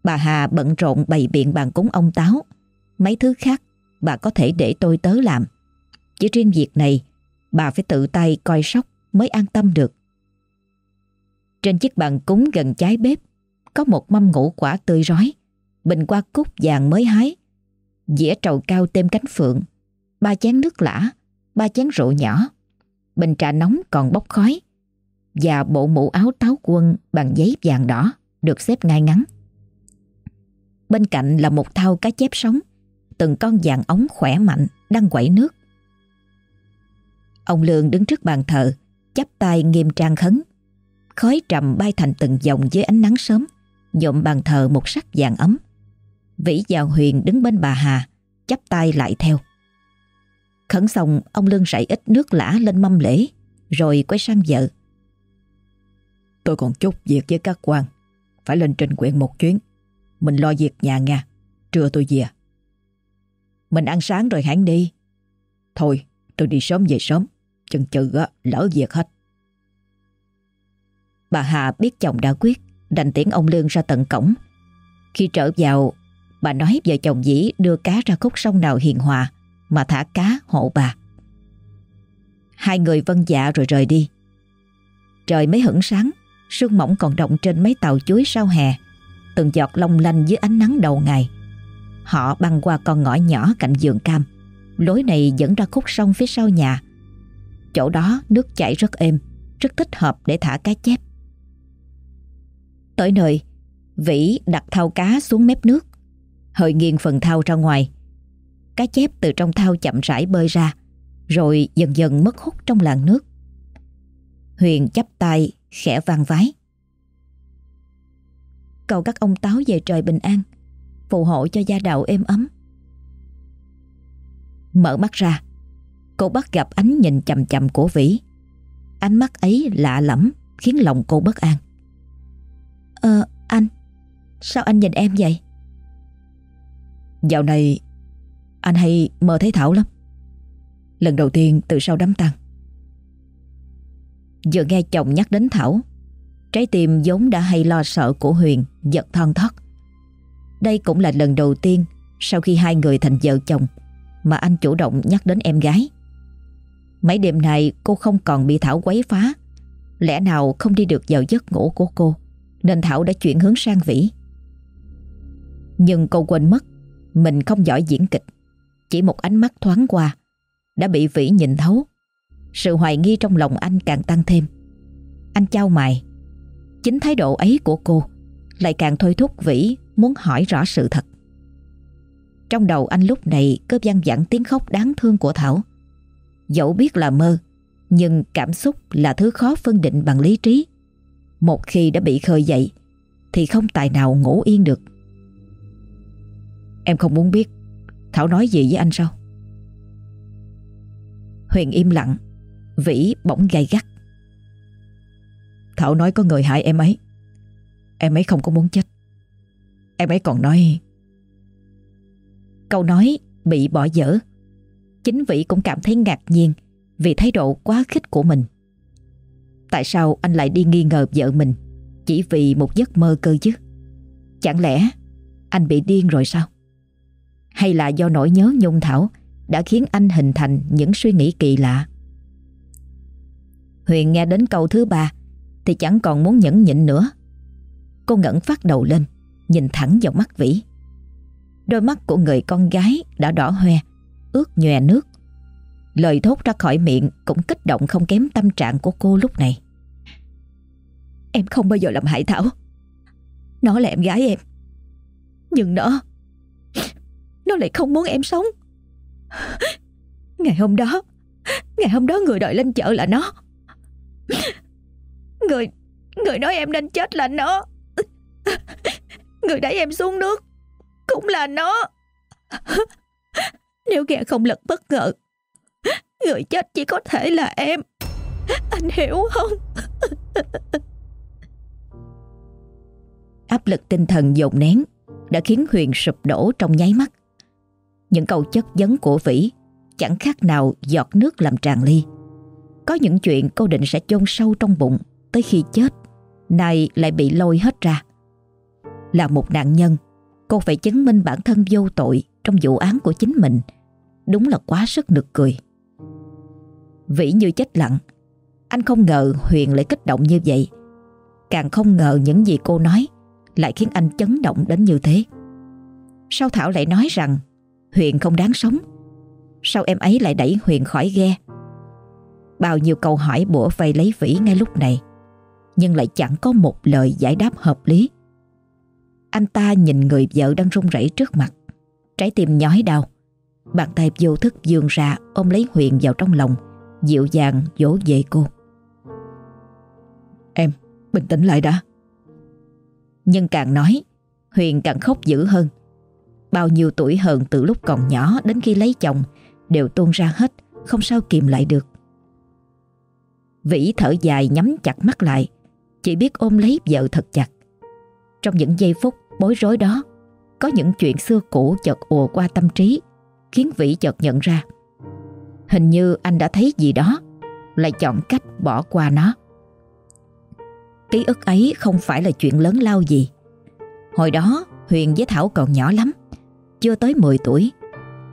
Bà Hà bận rộn bày biện bàn cúng ông táo. Mấy thứ khác bà có thể để tôi tớ làm. Chỉ riêng việc này bà phải tự tay coi sóc mới an tâm được. Trên chiếc bàn cúng gần trái bếp có một mâm ngũ quả tươi rói, bình qua cúc vàng mới hái, dĩa trầu cao tem cánh phượng, ba chén nước lã, ba chén rượu nhỏ, bình trà nóng còn bốc khói và bộ mũ áo táo quân bằng giấy vàng đỏ được xếp ngay ngắn. Bên cạnh là một thau cá chép sống Từng con dạng ống khỏe mạnh Đang quẩy nước. Ông Lương đứng trước bàn thờ chắp tay nghiêm trang khấn. Khói trầm bay thành từng dòng dưới ánh nắng sớm Nhộm bàn thờ một sắc vàng ấm. Vĩ và Huyền đứng bên bà Hà chắp tay lại theo. Khấn xong ông Lương rảy ít nước lã lên mâm lễ Rồi quay sang vợ. Tôi còn chút việc với các quan Phải lên trình quyện một chuyến. Mình lo việc nhà nha Trưa tôi về. Mình ăn sáng rồi hãng đi. Thôi tôi đi sớm về sớm Chừng chừ lỡ việc hết. Bà Hà biết chồng đã quyết Đành tiễn ông Lương ra tận cổng. Khi trở vào Bà nói vợ chồng dĩ đưa cá ra khúc sông nào hiền hòa, Mà thả cá hộ bà. Hai người vân dạ rồi rời đi. Trời mới hửng sáng, Sương mỏng còn động trên mấy tàu chuối sau hè. Từng giọt long lanh dưới ánh nắng đầu ngày. Họ băng qua con ngõ nhỏ cạnh giường cam. Lối này dẫn ra khúc sông phía sau nhà. Chỗ đó nước chảy rất êm, Rất thích hợp để thả cá chép. Tới nơi, Vĩ đặt thau cá xuống mép nước. Hơi nghiêng phần thau ra ngoài. Cá chép từ trong thau chậm rãi bơi ra, Rồi dần dần mất hút trong làn nước. Huyền chắp tay, khẽ vang vái. Cầu các ông táo về trời bình an, Phù hộ cho gia đạo êm ấm. Mở mắt ra, Cô bắt gặp ánh nhìn chầm chầm của Vĩ. Ánh mắt ấy lạ lẫm, Khiến lòng cô bất an. Ờ anh, Sao anh nhìn em vậy? Dạo này, Anh hay mơ thấy Thảo lắm. Lần đầu tiên từ sau đám tang. Vừa nghe chồng nhắc đến Thảo, Trái tim vốn đã hay lo sợ của Huyền Giật thon thót. Đây cũng là lần đầu tiên Sau khi hai người thành vợ chồng Mà anh chủ động nhắc đến em gái. Mấy đêm này cô không còn bị Thảo quấy phá. Lẽ nào không đi được vào giấc ngủ của cô, Nên Thảo đã chuyển hướng sang Vĩ. Nhưng cô quên mất mình không giỏi diễn kịch. Chỉ một ánh mắt thoáng qua, Đã bị Vĩ nhìn thấu. Sự hoài nghi trong lòng anh càng tăng thêm. Anh trao mày. Chính thái độ ấy của cô Lại càng thôi thúc Vĩ muốn hỏi rõ sự thật. Trong đầu anh lúc này cứ văng vẳng tiếng khóc đáng thương của Thảo. Dẫu biết là mơ, Nhưng cảm xúc là thứ khó phân định bằng lý trí. Một khi đã bị khơi dậy, Thì không tài nào ngủ yên được. Em không muốn biết. Thảo nói gì với anh sao? Huyền im lặng, Vĩ bỗng gay gắt. Thảo nói có người hại em ấy. Em ấy không có muốn chết. Em ấy còn nói, Câu nói bị bỏ dở. Chính Vĩ cũng cảm thấy ngạc nhiên Vì thái độ quá khích của mình. Tại sao anh lại đi nghi ngờ vợ mình Chỉ vì một giấc mơ cơ chứ? Chẳng lẽ Anh bị điên rồi sao? Hay là do nỗi nhớ nhung Thảo Đã khiến anh hình thành những suy nghĩ kỳ lạ Huyền nghe đến câu thứ ba Thì chẳng còn muốn nhẫn nhịn nữa Cô ngẩng phát đầu lên, Nhìn thẳng vào mắt Vĩ Đôi mắt của người con gái đã đỏ hoe, ướt nhòe nước. Lời thốt ra khỏi miệng cũng kích động không kém tâm trạng của cô lúc này. Em không bao giờ làm hại Thảo. Nó là em gái em. Nhưng nó... Nó lại không muốn em sống. Ngày hôm đó... Ngày hôm đó người đợi lên chợ là nó. Người... Người nói em nên chết là nó. Người đẩy em xuống nước cũng là nó. Nếu ghe không lật bất ngờ, Người chết chỉ có thể là em Anh hiểu không Áp lực tinh thần dồn nén Đã khiến Huyền sụp đổ trong nháy mắt những câu chất vấn của Vĩ, Chẳng khác nào giọt nước làm tràn ly. Có những chuyện cô định sẽ chôn sâu trong bụng Tới khi chết, Nay lại bị lôi hết ra. Là một nạn nhân, Cô phải chứng minh bản thân vô tội Trong vụ án của chính mình. Đúng là quá sức nực cười. Vĩ như chết lặng. Anh không ngờ Huyền lại kích động như vậy. Càng không ngờ những gì cô nói Lại khiến anh chấn động đến như thế. Sao Thảo lại nói rằng Huyền không đáng sống. Sao em ấy lại đẩy Huyền khỏi ghe? Bao nhiêu câu hỏi bủa vây lấy Vĩ ngay lúc này Nhưng lại chẳng có một lời giải đáp hợp lý. Anh ta nhìn người vợ đang run rẩy trước mặt Trái tim nhói đau. Bàn tay vô thức dường ra ôm lấy Huyền vào trong lòng Dịu dàng dỗ về cô. Em bình tĩnh lại đã. Nhưng càng nói Huyền càng khóc dữ hơn Bao nhiêu tuổi hơn từ lúc còn nhỏ Đến khi lấy chồng, Đều tuôn ra hết, Không sao kìm lại được. Vĩ thở dài nhắm chặt mắt lại, Chỉ biết ôm lấy vợ thật chặt. Trong những giây phút bối rối đó, Có những chuyện xưa cũ chợt ùa qua tâm trí, Khiến Vĩ chợt nhận ra. Hình như anh đã thấy gì đó, Lại chọn cách bỏ qua nó. Ký ức ấy không phải là chuyện lớn lao gì. Hồi đó Huyền với Thảo còn nhỏ lắm chưa tới 10 tuổi.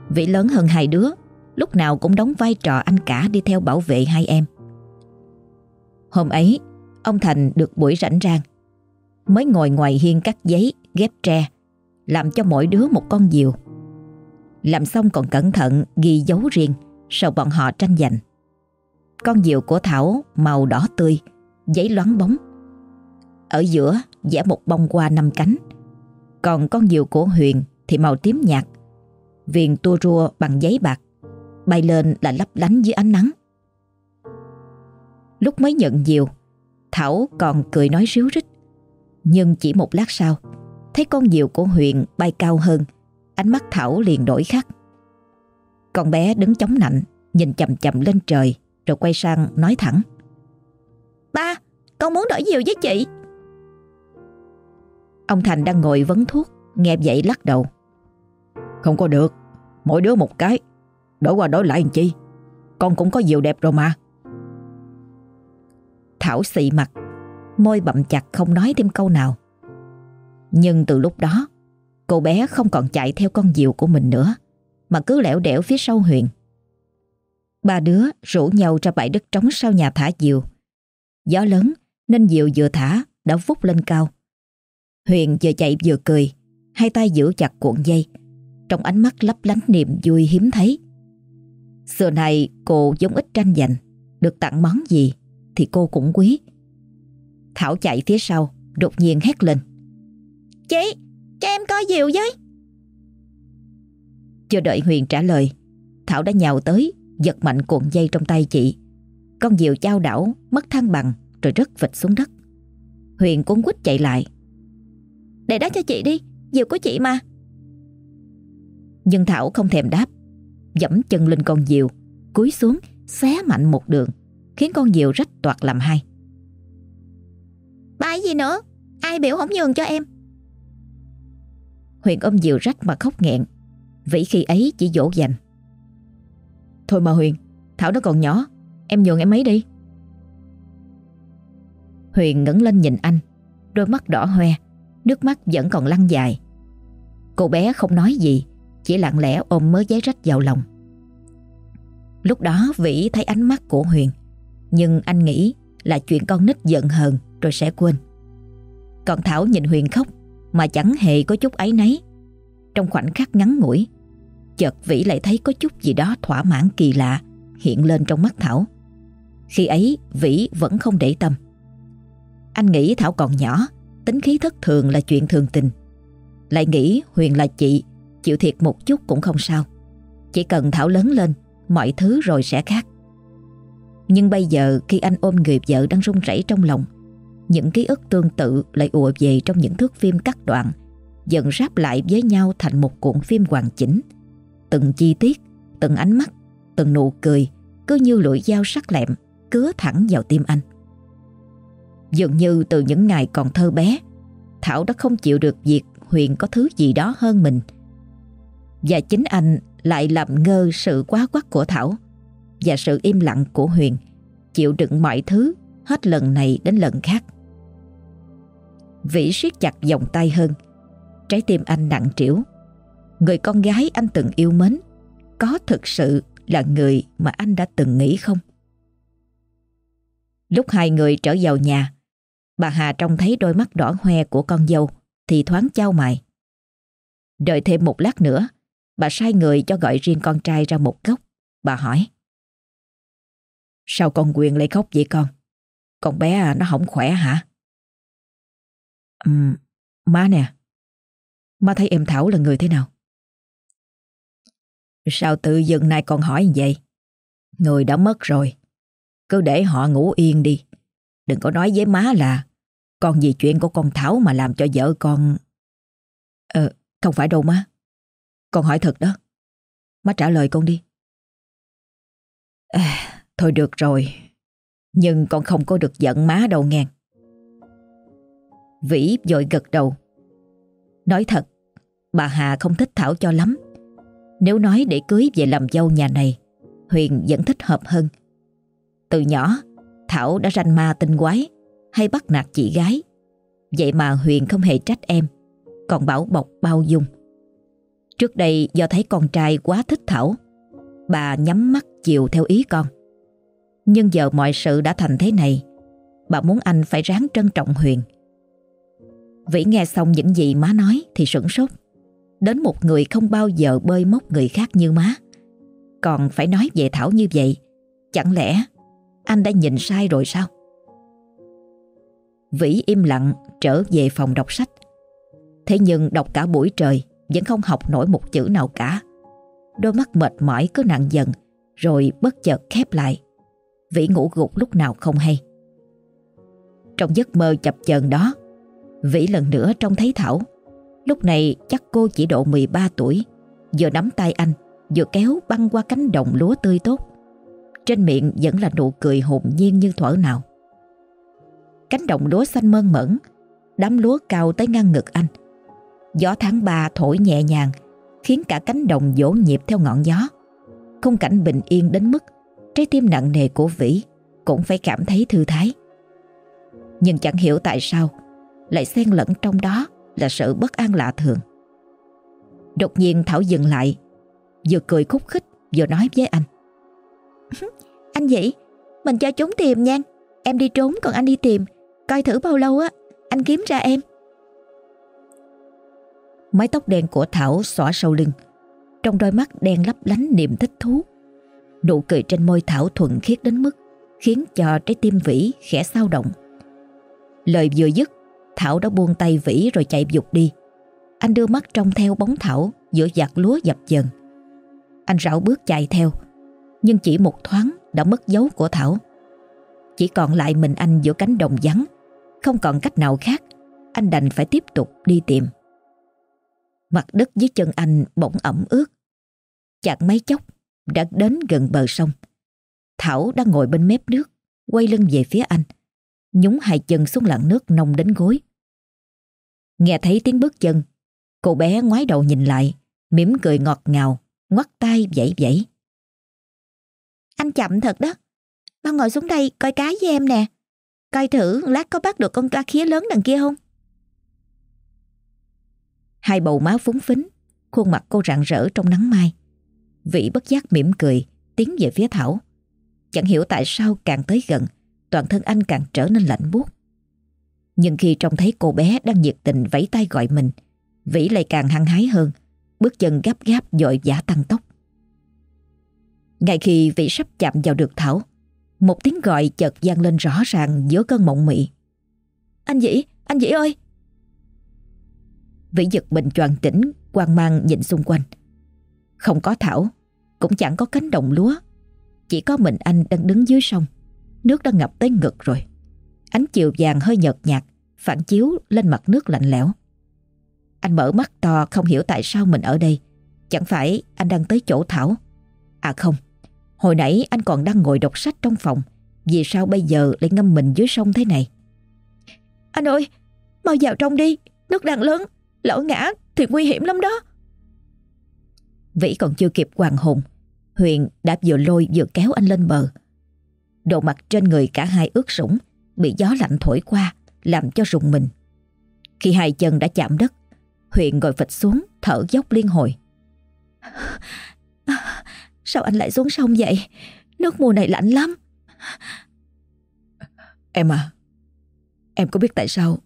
Vĩ lớn hơn hai đứa, Lúc nào cũng đóng vai trò anh cả đi theo bảo vệ hai em. Hôm ấy, Ông Thành được buổi rảnh rang. Mới ngồi ngoài hiên cắt giấy, Ghép tre, Làm cho mỗi đứa một con diều. Làm xong còn cẩn thận ghi dấu riêng Sợ bọn họ tranh giành. Con diều của Thảo màu đỏ tươi, Giấy loáng bóng. Ở giữa vẽ một bông hoa năm cánh. Còn con diều của Huyền thì màu tím nhạt. Viền tua rua bằng giấy bạc Bay lên là lấp lánh dưới ánh nắng. Lúc mới nhận diều Thảo còn cười nói ríu rít. Nhưng chỉ một lát sau Thấy con diều của Huyền bay cao hơn Ánh mắt Thảo liền đổi khác. Con bé đứng chống nạnh Nhìn chầm chầm lên trời Rồi quay sang nói thẳng. Ba, con muốn đổi diều với chị. Ông Thành đang ngồi vấn thuốc Nghe vậy lắc đầu không có được. Mỗi đứa một cái. Đổi qua đổi lại làm chi? Con cũng có diều đẹp rồi mà. Thảo xị mặt. Môi bậm chặt không nói thêm câu nào. Nhưng từ lúc đó, Cô bé không còn chạy theo con diều của mình nữa, Mà cứ lẻo đẻo phía sau Huyền. Ba đứa rủ nhau ra bãi đất trống sau nhà thả diều. Gió lớn nên diều vừa thả đã vút lên cao. Huyền vừa chạy vừa cười, Hai tay giữ chặt cuộn dây. Trong ánh mắt lấp lánh niềm vui hiếm thấy Xưa này cô giống ít tranh giành Được tặng món gì thì cô cũng quý. Thảo chạy phía sau, đột nhiên hét lên. Chị, cho em coi diều với. Chưa đợi Huyền trả lời, Thảo đã nhào tới, giật mạnh cuộn dây trong tay chị. Con diều trao đảo, mất thăng bằng rồi rớt vịch xuống đất. Huyền cuốn quýt chạy lại. Để đó cho chị đi, diều của chị mà. Nhưng Thảo không thèm đáp, dẫm chân lên con diều, cúi xuống, xé mạnh một đường khiến con diều rách toạc làm hai. Bài gì nữa? Ai biểu không nhường cho em? Huyền ôm diều rách mà khóc nghẹn. Vĩ khi ấy chỉ dỗ dành. Thôi mà Huyền, Thảo nó còn nhỏ, em nhường em ấy đi. Huyền ngẩng lên nhìn anh, đôi mắt đỏ hoe, nước mắt vẫn còn lăn dài. Cô bé không nói gì, chỉ lặng lẽ ôm mớ giấy rách vào lòng. Lúc đó Vĩ thấy ánh mắt của Huyền nhưng anh nghĩ là chuyện con nít giận hờn rồi sẽ quên. Còn Thảo nhìn Huyền khóc mà chẳng hề có chút ấy nấy. Trong khoảnh khắc ngắn ngủi, chợt Vĩ lại thấy có chút gì đó thỏa mãn kỳ lạ hiện lên trong mắt Thảo. Khi ấy Vĩ vẫn không để tâm. Anh nghĩ Thảo còn nhỏ, tính khí thất thường là chuyện thường tình. Lại nghĩ Huyền là chị, chịu thiệt một chút cũng không sao. Chỉ cần Thảo lớn lên, mọi thứ rồi sẽ khác. Nhưng bây giờ khi anh ôm người vợ đang run rẩy trong lòng Những ký ức tương tự lại ùa về trong những thước phim cắt đoạn Dần ráp lại với nhau thành một cuộn phim hoàn chỉnh Từng chi tiết, từng ánh mắt, từng nụ cười Cứ như lưỡi dao sắc lẹm Cứa thẳng vào tim anh Dường như từ những ngày còn thơ bé Thảo đã không chịu được việc Huyền có thứ gì đó hơn mình và chính anh lại làm ngơ sự quá quắc của Thảo và sự im lặng của Huyền chịu đựng mọi thứ hết lần này đến lần khác. Vĩ siết chặt vòng tay hơn Trái tim anh nặng trĩu Người con gái anh từng yêu mến, Có thực sự là người mà anh đã từng nghĩ không? Lúc hai người trở vào nhà, Bà Hà trông thấy đôi mắt đỏ hoe của con dâu Thì thoáng trao mày Đợi thêm một lát nữa Bà sai người cho gọi riêng con trai ra một góc Bà hỏi Sao con Quyền lại khóc vậy con? Con bé à, nó không khỏe hả? Uhm, má nè, Má thấy em Thảo là người thế nào? Sao tự dưng nay con hỏi vậy? Người đã mất rồi. Cứ để họ ngủ yên đi. Đừng có nói với má là con vì chuyện của con Thảo mà làm cho vợ con... Ờ, không phải đâu má. Con hỏi thật đó. Má trả lời con đi. À, thôi được rồi. Nhưng con không có được giận má đâu ngàn Vĩ vội gật đầu. Nói thật, bà Hà không thích Thảo cho lắm. Nếu nói để cưới về làm dâu nhà này, Huyền vẫn thích hợp hơn. Từ nhỏ, Thảo đã ranh ma tinh quái hay bắt nạt chị gái. Vậy mà Huyền không hề trách em, còn bảo bọc bao dung. Trước đây do thấy con trai quá thích Thảo, bà nhắm mắt chiều theo ý con. Nhưng giờ mọi sự đã thành thế này, bà muốn anh phải ráng trân trọng Huyền. Vĩ nghe xong những gì má nói thì sửng sốt. Đến một người không bao giờ bơi móc người khác như má. Còn phải nói về Thảo như vậy, chẳng lẽ anh đã nhìn sai rồi sao? Vĩ im lặng trở về phòng đọc sách. Thế nhưng đọc cả buổi trời vẫn không học nổi một chữ nào cả. Đôi mắt mệt mỏi cứ nặng dần rồi bất chợt khép lại. Vĩ ngủ gục lúc nào không hay. Trong giấc mơ chập chờn đó, Vĩ lần nữa trông thấy Thảo. Lúc này chắc cô chỉ độ 13 tuổi, vừa nắm tay anh, vừa kéo băng qua cánh đồng lúa tươi tốt. Trên miệng vẫn là nụ cười hồn nhiên như thuở nào. Cánh đồng lúa xanh mơn mởn, đám lúa cao tới ngang ngực anh. Gió tháng 3 thổi nhẹ nhàng, khiến cả cánh đồng dỗ nhịp theo ngọn gió. Khung cảnh bình yên đến mức trái tim nặng nề của Vĩ cũng phải cảm thấy thư thái. Nhưng chẳng hiểu tại sao lại xen lẫn trong đó là sự bất an lạ thường. Đột nhiên Thảo dừng lại, vừa cười khúc khích vừa nói với anh. anh Vĩ, mình cho chúng tìm nha. Em đi trốn còn anh đi tìm. Coi thử bao lâu á, anh kiếm ra em. Mái tóc đen của Thảo xõa sau lưng. Trong đôi mắt đen lấp lánh niềm thích thú. Nụ cười trên môi Thảo thuận khiết đến mức khiến cho trái tim Vĩ khẽ sao động. Lời vừa dứt Thảo đã buông tay Vĩ rồi chạy dục đi. Anh đưa mắt trông theo bóng Thảo giữa giặt lúa dập dần. Anh rảo bước chạy theo, nhưng chỉ một thoáng đã mất dấu của Thảo. Chỉ còn lại mình anh giữa cánh đồng vắng, không còn cách nào khác, anh đành phải tiếp tục đi tìm. Mặt đất dưới chân anh bỗng ẩm ướt. Chặn mấy chốc, đã đến gần bờ sông. Thảo đang ngồi bên mép nước, quay lưng về phía anh, nhúng hai chân xuống lặng nước nông đến gối. Nghe thấy tiếng bước chân, cô bé ngoái đầu nhìn lại, mỉm cười ngọt ngào, ngoắt tay vẫy vẫy. Anh chậm thật đó. Mau ngồi xuống đây coi cá với em nè. Coi thử lát có bắt được con cá khía lớn đằng kia không? Hai bầu má phúng phính, khuôn mặt cô rạng rỡ trong nắng mai. Vị bất giác mỉm cười, tiến về phía Thảo. Chẳng hiểu tại sao càng tới gần, toàn thân anh càng trở nên lạnh buốt. Nhưng khi trông thấy cô bé đang nhiệt tình vẫy tay gọi mình, Vĩ lại càng hăng hái hơn, bước chân gấp gáp dội giả tăng tốc. Ngay khi Vĩ sắp chạm vào được Thảo, một tiếng gọi chợt vang lên rõ ràng giữa cơn mộng mị. Anh Dĩ, anh Dĩ ơi! Vĩ giật mình choàng tỉnh, quan mang nhìn xung quanh. Không có Thảo, cũng chẳng có cánh đồng lúa. Chỉ có mình anh đang đứng dưới sông. Nước đã ngập tới ngực rồi. Ánh chiều vàng hơi nhợt nhạt, phản chiếu lên mặt nước lạnh lẽo. Anh mở mắt to không hiểu tại sao mình ở đây. Chẳng phải anh đang tới chỗ Thảo. À không, hồi nãy anh còn đang ngồi đọc sách trong phòng. Vì sao bây giờ lại ngâm mình dưới sông thế này? Anh ơi, mau vào trong đi, nước đang lớn, lỡ ngã thì nguy hiểm lắm đó. Vĩ còn chưa kịp hoàng hồn, Huyền đã vừa lôi vừa kéo anh lên bờ. Độ mặt trên người cả hai ướt sũng, bị gió lạnh thổi qua, làm cho rùng mình. Khi hai chân đã chạm đất, Huyền ngồi phịch xuống, thở dốc liên hồi. Sao anh lại xuống sông vậy? Nước mùa này lạnh lắm. Em à, em có biết tại sao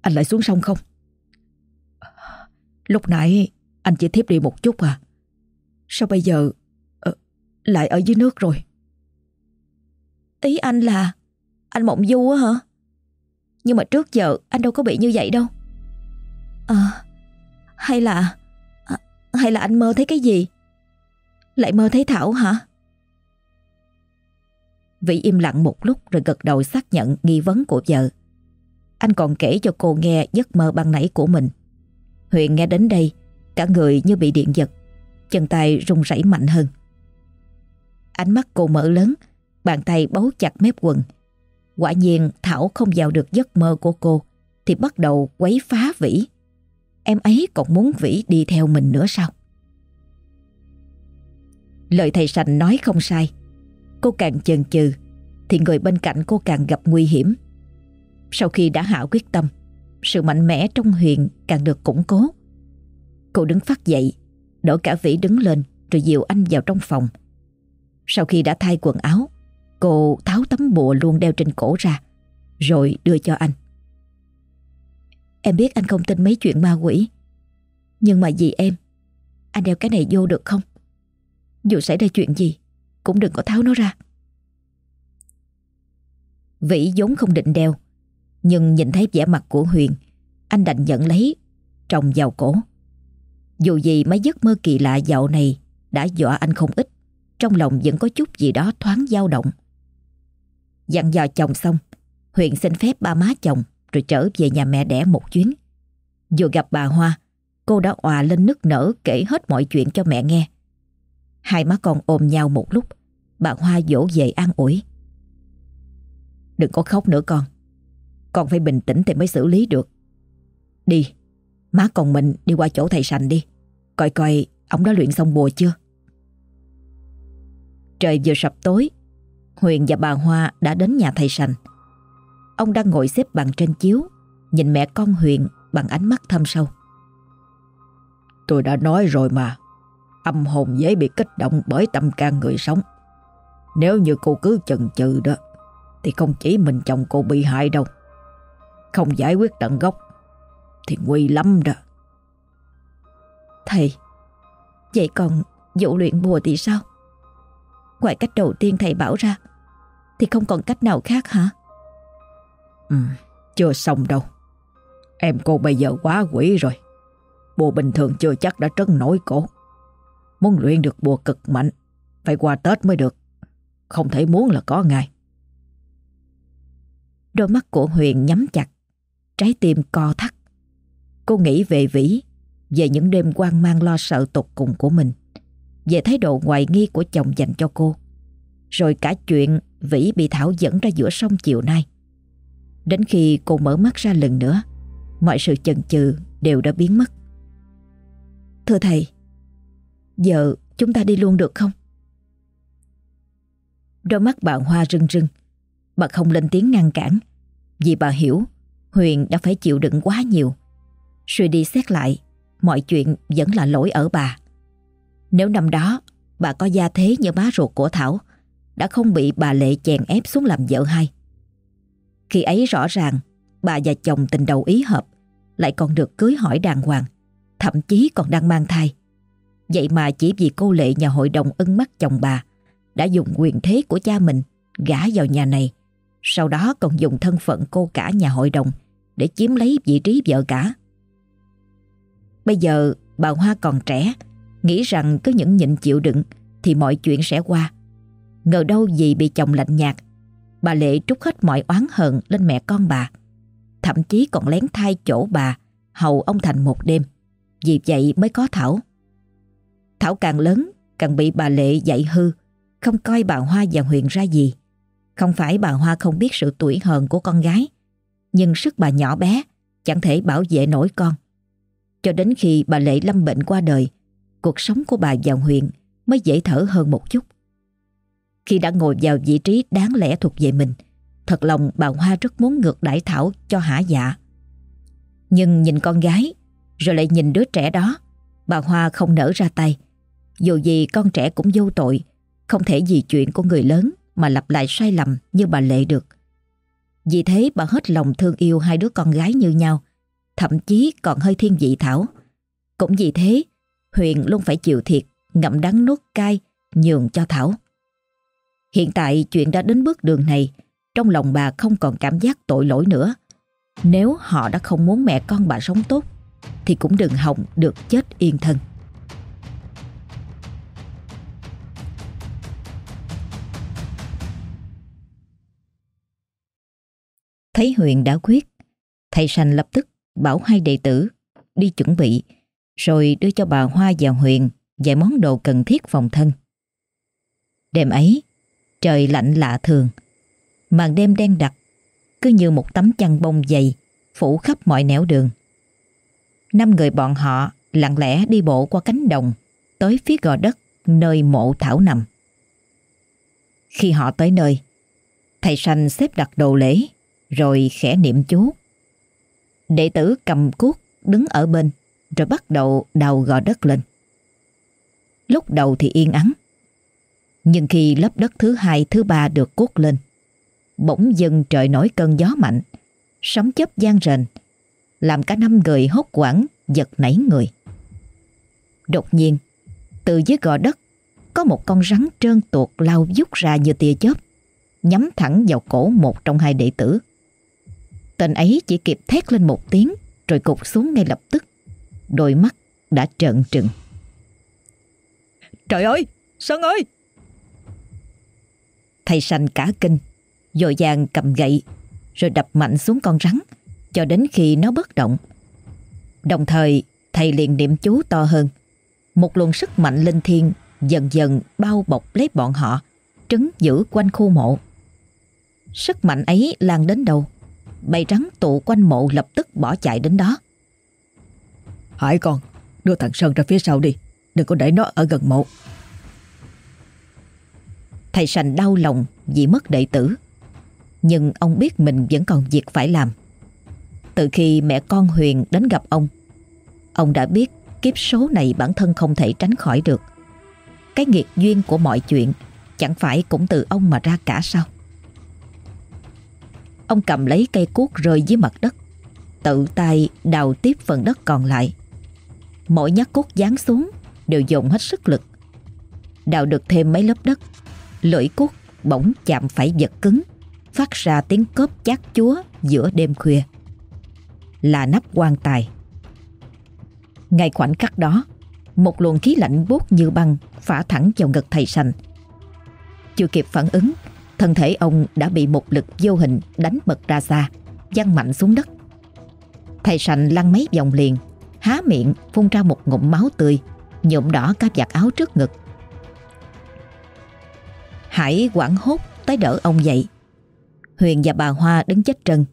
anh lại xuống sông không? Lúc nãy anh chỉ thiếp đi một chút à. Sao bây giờ uh, lại ở dưới nước rồi? Ý anh là anh mộng du á hả? Nhưng mà trước giờ anh đâu có bị như vậy đâu. À, Hay là Hay là anh mơ thấy cái gì Lại mơ thấy Thảo hả Vĩ im lặng một lúc rồi gật đầu xác nhận nghi vấn của vợ. Anh còn kể cho cô nghe giấc mơ ban nãy của mình. Huyền nghe đến đây, cả người như bị điện giật, chân tay run rẩy mạnh hơn. Ánh mắt cô mở lớn, bàn tay bấu chặt mép quần. Quả nhiên Thảo không vào được giấc mơ của cô, thì bắt đầu quấy phá Vĩ. Em ấy còn muốn Vĩ đi theo mình nữa sao? Lời thầy Sành nói không sai. Cô càng chần chừ thì người bên cạnh cô càng gặp nguy hiểm. Sau khi đã hạ quyết tâm, sự mạnh mẽ trong Huyền càng được củng cố. Cô đứng phát dậy, đổ cả Vĩ đứng lên rồi dìu anh vào trong phòng. Sau khi đã thay quần áo, cô tháo tấm bùa luôn đeo trên cổ ra, rồi đưa cho anh. Em biết anh không tin mấy chuyện ma quỷ, nhưng mà vì em, anh đeo cái này vô được không? Dù xảy ra chuyện gì, cũng đừng có tháo nó ra. Vĩ vốn không định đeo, nhưng nhìn thấy vẻ mặt của Huyền, anh đành nhận lấy, trồng vào cổ. Dù gì mấy giấc mơ kỳ lạ dạo này đã dọa anh không ít, trong lòng vẫn có chút gì đó thoáng dao động. Dặn dò chồng xong, Huyền xin phép ba má chồng rồi trở về nhà mẹ đẻ một chuyến. Vừa gặp bà Hoa, cô đã òa lên nức nở kể hết mọi chuyện cho mẹ nghe. Hai má con ôm nhau một lúc, bà Hoa dỗ về an ủi. Đừng có khóc nữa con, con phải bình tĩnh thì mới xử lý được. Đi, má con mình đi qua chỗ thầy sành đi, coi coi ông đã luyện xong bùa chưa. Trời vừa sập tối, Huyền và bà Hoa đã đến nhà thầy sành. Ông đang ngồi xếp bằng trên chiếu, nhìn mẹ con Huyền bằng ánh mắt thâm sâu. Tôi đã nói rồi mà, âm hồn dễ bị kích động bởi tâm can người sống. Nếu như cô cứ chần chừ đó, thì không chỉ mình chồng cô bị hại đâu. Không giải quyết tận gốc, thì nguy lắm đó. Thầy, vậy còn vụ luyện bùa thì sao? Ngoài cách đầu tiên thầy bảo ra, thì không còn cách nào khác hả? Ừ, chưa xong đâu. Em cô bây giờ quá quỷ rồi. Bùa bình thường chưa chắc đã trấn nổi cổ. Muốn luyện được bùa cực mạnh, phải qua Tết mới được. Không thể muốn là có ngay. Đôi mắt của Huyền nhắm chặt, trái tim co thắt. Cô nghĩ về Vĩ, về những đêm quan mang lo sợ tột cùng của mình, về thái độ ngoại nghi của chồng dành cho cô, rồi cả chuyện Vĩ bị Thảo dẫn ra giữa sông chiều nay. Đến khi cô mở mắt ra lần nữa, mọi sự chần chừ đều đã biến mất. Thưa thầy, giờ chúng ta đi luôn được không? Đôi mắt bà Hoa rưng rưng, bà không lên tiếng ngăn cản, vì bà hiểu Huyền đã phải chịu đựng quá nhiều. Suy đi xét lại, mọi chuyện vẫn là lỗi ở bà. Nếu năm đó bà có gia thế như má ruột của Thảo, đã không bị bà Lệ chèn ép xuống làm vợ hai. Khi ấy rõ ràng bà và chồng tình đầu ý hợp lại còn được cưới hỏi đàng hoàng, thậm chí còn đang mang thai. Vậy mà chỉ vì cô Lệ nhà hội đồng ưng mắt chồng bà đã dùng quyền thế của cha mình gả vào nhà này, sau đó còn dùng thân phận cô cả nhà hội đồng để chiếm lấy vị trí vợ cả. Bây giờ bà Hoa còn trẻ, nghĩ rằng cứ những nhịn chịu đựng thì mọi chuyện sẽ qua. Ngờ đâu vì bị chồng lạnh nhạt Bà Lệ trút hết mọi oán hận lên mẹ con bà. Thậm chí còn lén thai chỗ bà, hầu ông Thành một đêm. Vì vậy mới có Thảo. Thảo càng lớn, càng bị bà Lệ dạy hư, không coi bà Hoa và Huyền ra gì. Không phải bà Hoa không biết sự tuổi hờn của con gái, nhưng sức bà nhỏ bé, chẳng thể bảo vệ nổi con. Cho đến khi bà Lệ lâm bệnh qua đời, cuộc sống của bà vào Huyền mới dễ thở hơn một chút. Khi đã ngồi vào vị trí đáng lẽ thuộc về mình, thật lòng bà Hoa rất muốn ngược đãi Thảo cho hả dạ. Nhưng nhìn con gái, rồi lại nhìn đứa trẻ đó, bà Hoa không nở ra tay. Dù gì con trẻ cũng vô tội, không thể vì chuyện của người lớn mà lặp lại sai lầm như bà Lệ được. Vì thế bà hết lòng thương yêu hai đứa con gái như nhau, thậm chí còn hơi thiên vị Thảo. Cũng vì thế, Huyền luôn phải chịu thiệt, ngậm đắng nuốt cay, nhường cho Thảo. Hiện tại chuyện đã đến bước đường này, trong lòng bà không còn cảm giác tội lỗi nữa. Nếu họ đã không muốn mẹ con bà sống tốt, thì cũng đừng hòng được chết yên thân. Thấy Huyền đã quyết, thầy Sành lập tức bảo hai đệ tử đi chuẩn bị, rồi đưa cho bà Hoa và Huyền vài món đồ cần thiết phòng thân. Đêm ấy, trời lạnh lạ thường, màn đêm đen đặc, cứ như một tấm chăn bông dày phủ khắp mọi nẻo đường. Năm người bọn họ lặng lẽ đi bộ qua cánh đồng tới phía gò đất nơi mộ Thảo nằm. Khi họ tới nơi, thầy sanh xếp đặt đồ lễ rồi khẽ niệm chú. Đệ tử cầm cuốc đứng ở bên rồi bắt đầu đào gò đất lên. Lúc đầu thì yên ắng, nhưng khi lớp đất thứ hai thứ ba được cuốc lên, bỗng dưng trời nổi cơn gió mạnh, sóng chớp gian rền, làm cả năm người hốt quảng giật nảy người. Đột nhiên, từ dưới gò đất có một con rắn trơn tuột lao dút ra như tia chớp, nhắm thẳng vào cổ một trong hai đệ tử. Tên ấy chỉ kịp thét lên một tiếng rồi cục xuống ngay lập tức. Đôi mắt đã trợn trừng. Trời ơi! Sơn ơi! Thầy sanh cả kinh, dội vàng cầm gậy rồi đập mạnh xuống con rắn cho đến khi nó bất động. Đồng thời thầy liền niệm chú to hơn. Một luồng sức mạnh linh thiêng dần dần bao bọc lấy bọn họ, trấn giữ quanh khu mộ. Sức mạnh ấy lan đến đâu, bầy rắn tụ quanh mộ lập tức bỏ chạy đến đó. Hải con, đưa thằng Sơn ra phía sau đi, đừng có để nó ở gần mộ. Thầy sành đau lòng vì mất đệ tử, nhưng ông biết mình vẫn còn việc phải làm. Từ khi mẹ con Huyền đến gặp ông, ông đã biết kiếp số này bản thân không thể tránh khỏi được. Cái nghiệt duyên của mọi chuyện chẳng phải cũng từ ông mà ra cả sao? Ông cầm lấy cây cuốc rơi dưới mặt đất, tự tay đào tiếp phần đất còn lại. Mỗi nhát cuốc giáng xuống đều dùng hết sức lực. Đào được thêm mấy lớp đất, lưỡi cuốc bỗng chạm phải vật cứng, phát ra tiếng cốp chát chúa giữa đêm khuya. Là nắp quan tài. Ngay khoảnh khắc đó, một luồng khí lạnh buốt như băng phả thẳng vào ngực thầy sành. Chưa kịp phản ứng, thân thể ông đã bị một lực vô hình đánh bật ra xa, văng mạnh xuống đất. Thầy sành lăn mấy vòng liền, há miệng phun ra một ngụm máu tươi, nhuộm đỏ cả vạt áo trước ngực. Hải quảng hốt tới đỡ ông dậy. Huyền và bà Hoa đứng chết trân,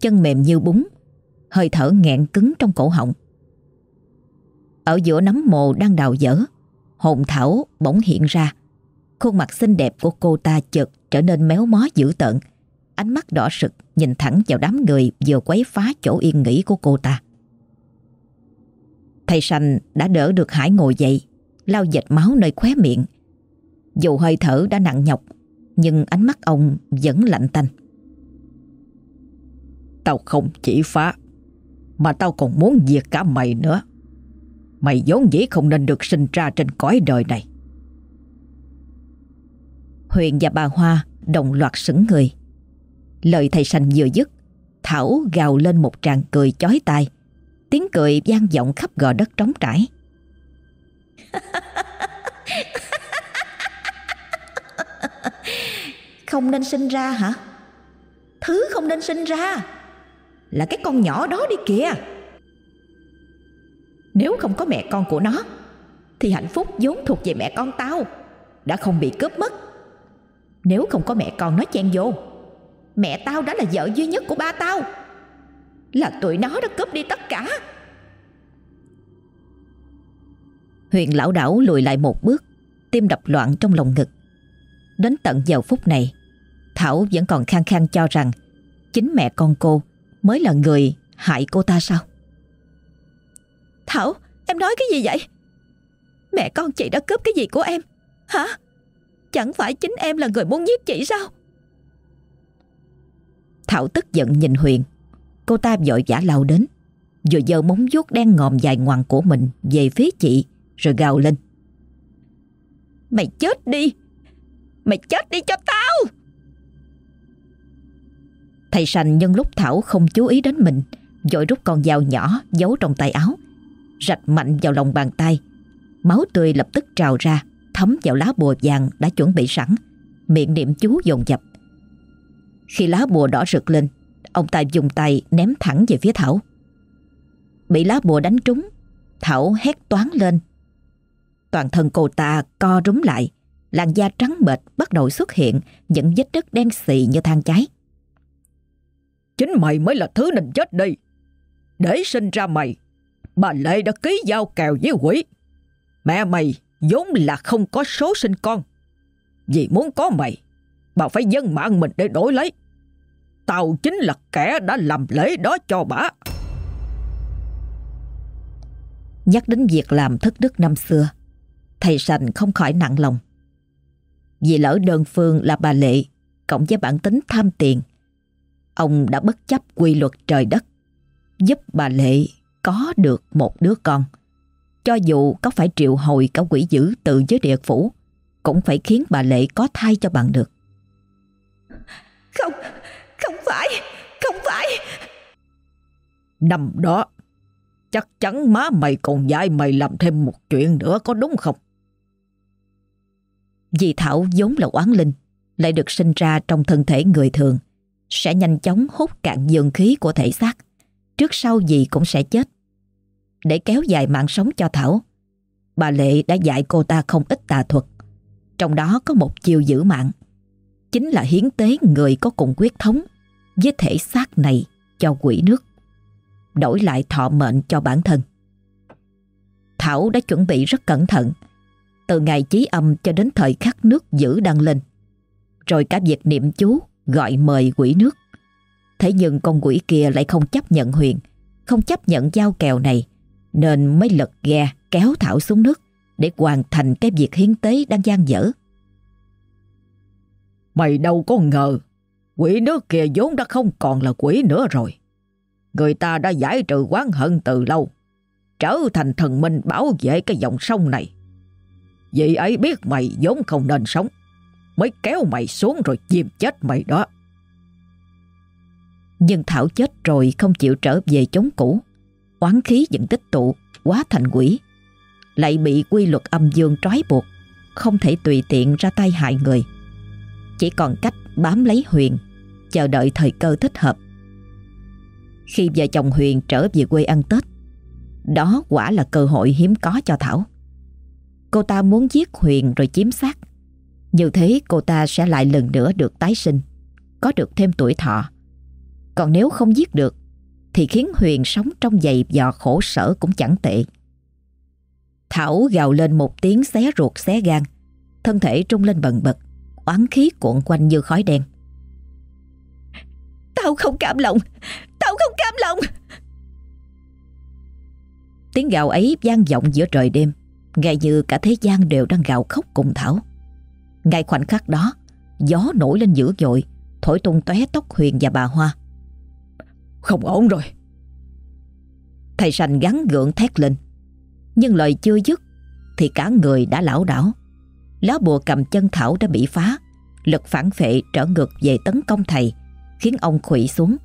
chân mềm như bún, hơi thở nghẹn cứng trong cổ họng. Ở giữa nấm mồ đang đào dở, hồn thảo bỗng hiện ra. Khuôn mặt xinh đẹp của cô ta chợt trở nên méo mó dữ tợn. Ánh mắt đỏ sực nhìn thẳng vào đám người vừa quấy phá chỗ yên nghỉ của cô ta. Thầy sành đã đỡ được Hải ngồi dậy, lau dệt máu nơi khóe miệng. Dù hơi thở đã nặng nhọc, nhưng ánh mắt ông vẫn lạnh tanh. Tao không chỉ phá, mà tao còn muốn diệt cả mày nữa. Mày vốn dĩ không nên được sinh ra trên cõi đời này. Huyền và bà Hoa đồng loạt sững người. Lời thầy sành vừa dứt, Thảo gào lên một tràng cười chói tai. Tiếng cười vang vọng khắp gò đất trống trải. không nên sinh ra hả? Thứ không nên sinh ra là cái con nhỏ đó đi kìa. Nếu không có mẹ con của nó Thì hạnh phúc vốn thuộc về mẹ con tao Đã không bị cướp mất nếu không có mẹ con nó chen vô, Mẹ tao đã là vợ duy nhất của ba tao. Là tụi nó đã cướp đi tất cả. Huyền lão đảo lùi lại một bước, Tim đập loạn trong lòng ngực. Đến tận giờ phút này, Thảo vẫn còn khăng khăng cho rằng Chính mẹ con cô Mới là người hại cô ta sao? Thảo, em nói cái gì vậy? Mẹ con chị đã cướp cái gì của em? Hả? Chẳng phải chính em là người muốn giết chị sao? Thảo tức giận nhìn Huyền. Cô ta vội vã lao đến, Vừa giơ móng vuốt đen ngòm dài ngoằng của mình Về phía chị, Rồi gào lên. Mày chết đi! Mày chết đi cho tao! Thầy sành nhân lúc Thảo không chú ý đến mình, Vội rút con dao nhỏ giấu trong tay áo, Rạch mạnh vào lòng bàn tay. Máu tươi lập tức trào ra. Thấm vào lá bùa vàng đã chuẩn bị sẵn. Miệng niệm chú dồn dập. Khi lá bùa đỏ rực lên, Ông ta dùng tay ném thẳng về phía Thảo. Bị lá bùa đánh trúng, Thảo hét toán lên. Toàn thân cô ta co rúm lại, Làn da trắng bệch bắt đầu xuất hiện Những vết đất đen xì như than cháy. Chính mày mới là thứ nên chết đi. Để sinh ra mày, Bà Lệ đã ký giao kèo với quỷ. Mẹ mày vốn là không có số sinh con. Vì muốn có mày, Bà phải dâng mạng mình để đổi lấy. Tao chính là kẻ đã làm lễ đó cho bà. Nhắc đến việc làm thất đức năm xưa, Thầy Sành không khỏi nặng lòng. Vì lỡ đơn phương là bà Lệ, Cộng với bản tính tham tiền, Ông đã bất chấp quy luật trời đất, Giúp bà Lệ có được một đứa con. Cho dù có phải triệu hồi cả quỷ dữ từ giới địa phủ Cũng phải khiến bà Lệ có thai cho bằng được. Không, không phải, không phải. Năm đó Chắc chắn má mày còn dạy mày làm thêm một chuyện nữa có đúng không? Vì Thảo vốn là oán linh Lại được sinh ra trong thân thể người thường Sẽ nhanh chóng hút cạn dương khí của thể xác. Trước sau gì cũng sẽ chết để kéo dài mạng sống cho Thảo. Bà Lệ đã dạy cô ta không ít tà thuật. Trong đó có một chiêu giữ mạng. Chính là hiến tế người có cùng quyết thống, Với thể xác này cho quỷ nước. Đổi lại thọ mệnh cho bản thân. Thảo đã chuẩn bị rất cẩn thận. Từ ngày chí âm cho đến thời khắc nước giữ đăng lên. Rồi cả việc niệm chú, gọi mời quỷ nước. Thế nhưng con quỷ kia lại không chấp nhận Huyền, Không chấp nhận giao kèo này. Nên mới lật ghe kéo Thảo xuống nước Để hoàn thành cái việc hiến tế đang gian dở. Mày đâu có ngờ Quỷ nước kia vốn đã không còn là quỷ nữa rồi. Người ta đã giải trừ quán hận từ lâu Trở thành thần minh bảo vệ cái dòng sông này. Vì ấy biết mày vốn không nên sống Mới kéo mày xuống rồi chìm chết mày đó. Nhưng Thảo chết rồi không chịu trở về chốn cũ Oán khí vẫn tích tụ, Quá thành quỷ. Lại bị quy luật âm dương trói buộc, Không thể tùy tiện ra tay hại người. Chỉ còn cách bám lấy Huyền, Chờ đợi thời cơ thích hợp. Khi vợ chồng Huyền trở về quê ăn Tết, Đó quả là cơ hội hiếm có cho Thảo. Cô ta muốn giết Huyền rồi chiếm xác. Như thế cô ta sẽ lại lần nữa được tái sinh, Có được thêm tuổi thọ. Còn nếu không giết được thì khiến Huyền sống trong giày dò khổ sở cũng chẳng tệ. Thảo gào lên một tiếng xé ruột xé gan Thân thể trung lên bần bật Oán khí cuộn quanh như khói đen. Tao không cam lòng Tao không cam lòng. Tiếng gào ấy vang vọng giữa trời đêm Ngay như cả thế gian đều đang gào khóc cùng Thảo. Ngay khoảnh khắc đó Gió nổi lên dữ dội Thổi tung tóe tóc Huyền và bà Hoa không ổn rồi. Thầy sành gắn gượng thét lên. Nhưng lời chưa dứt Thì cả người đã lão đảo. Lá bùa cầm chân Thảo đã bị phá. Lực phản phệ trở ngược về tấn công thầy, Khiến ông khủy xuống.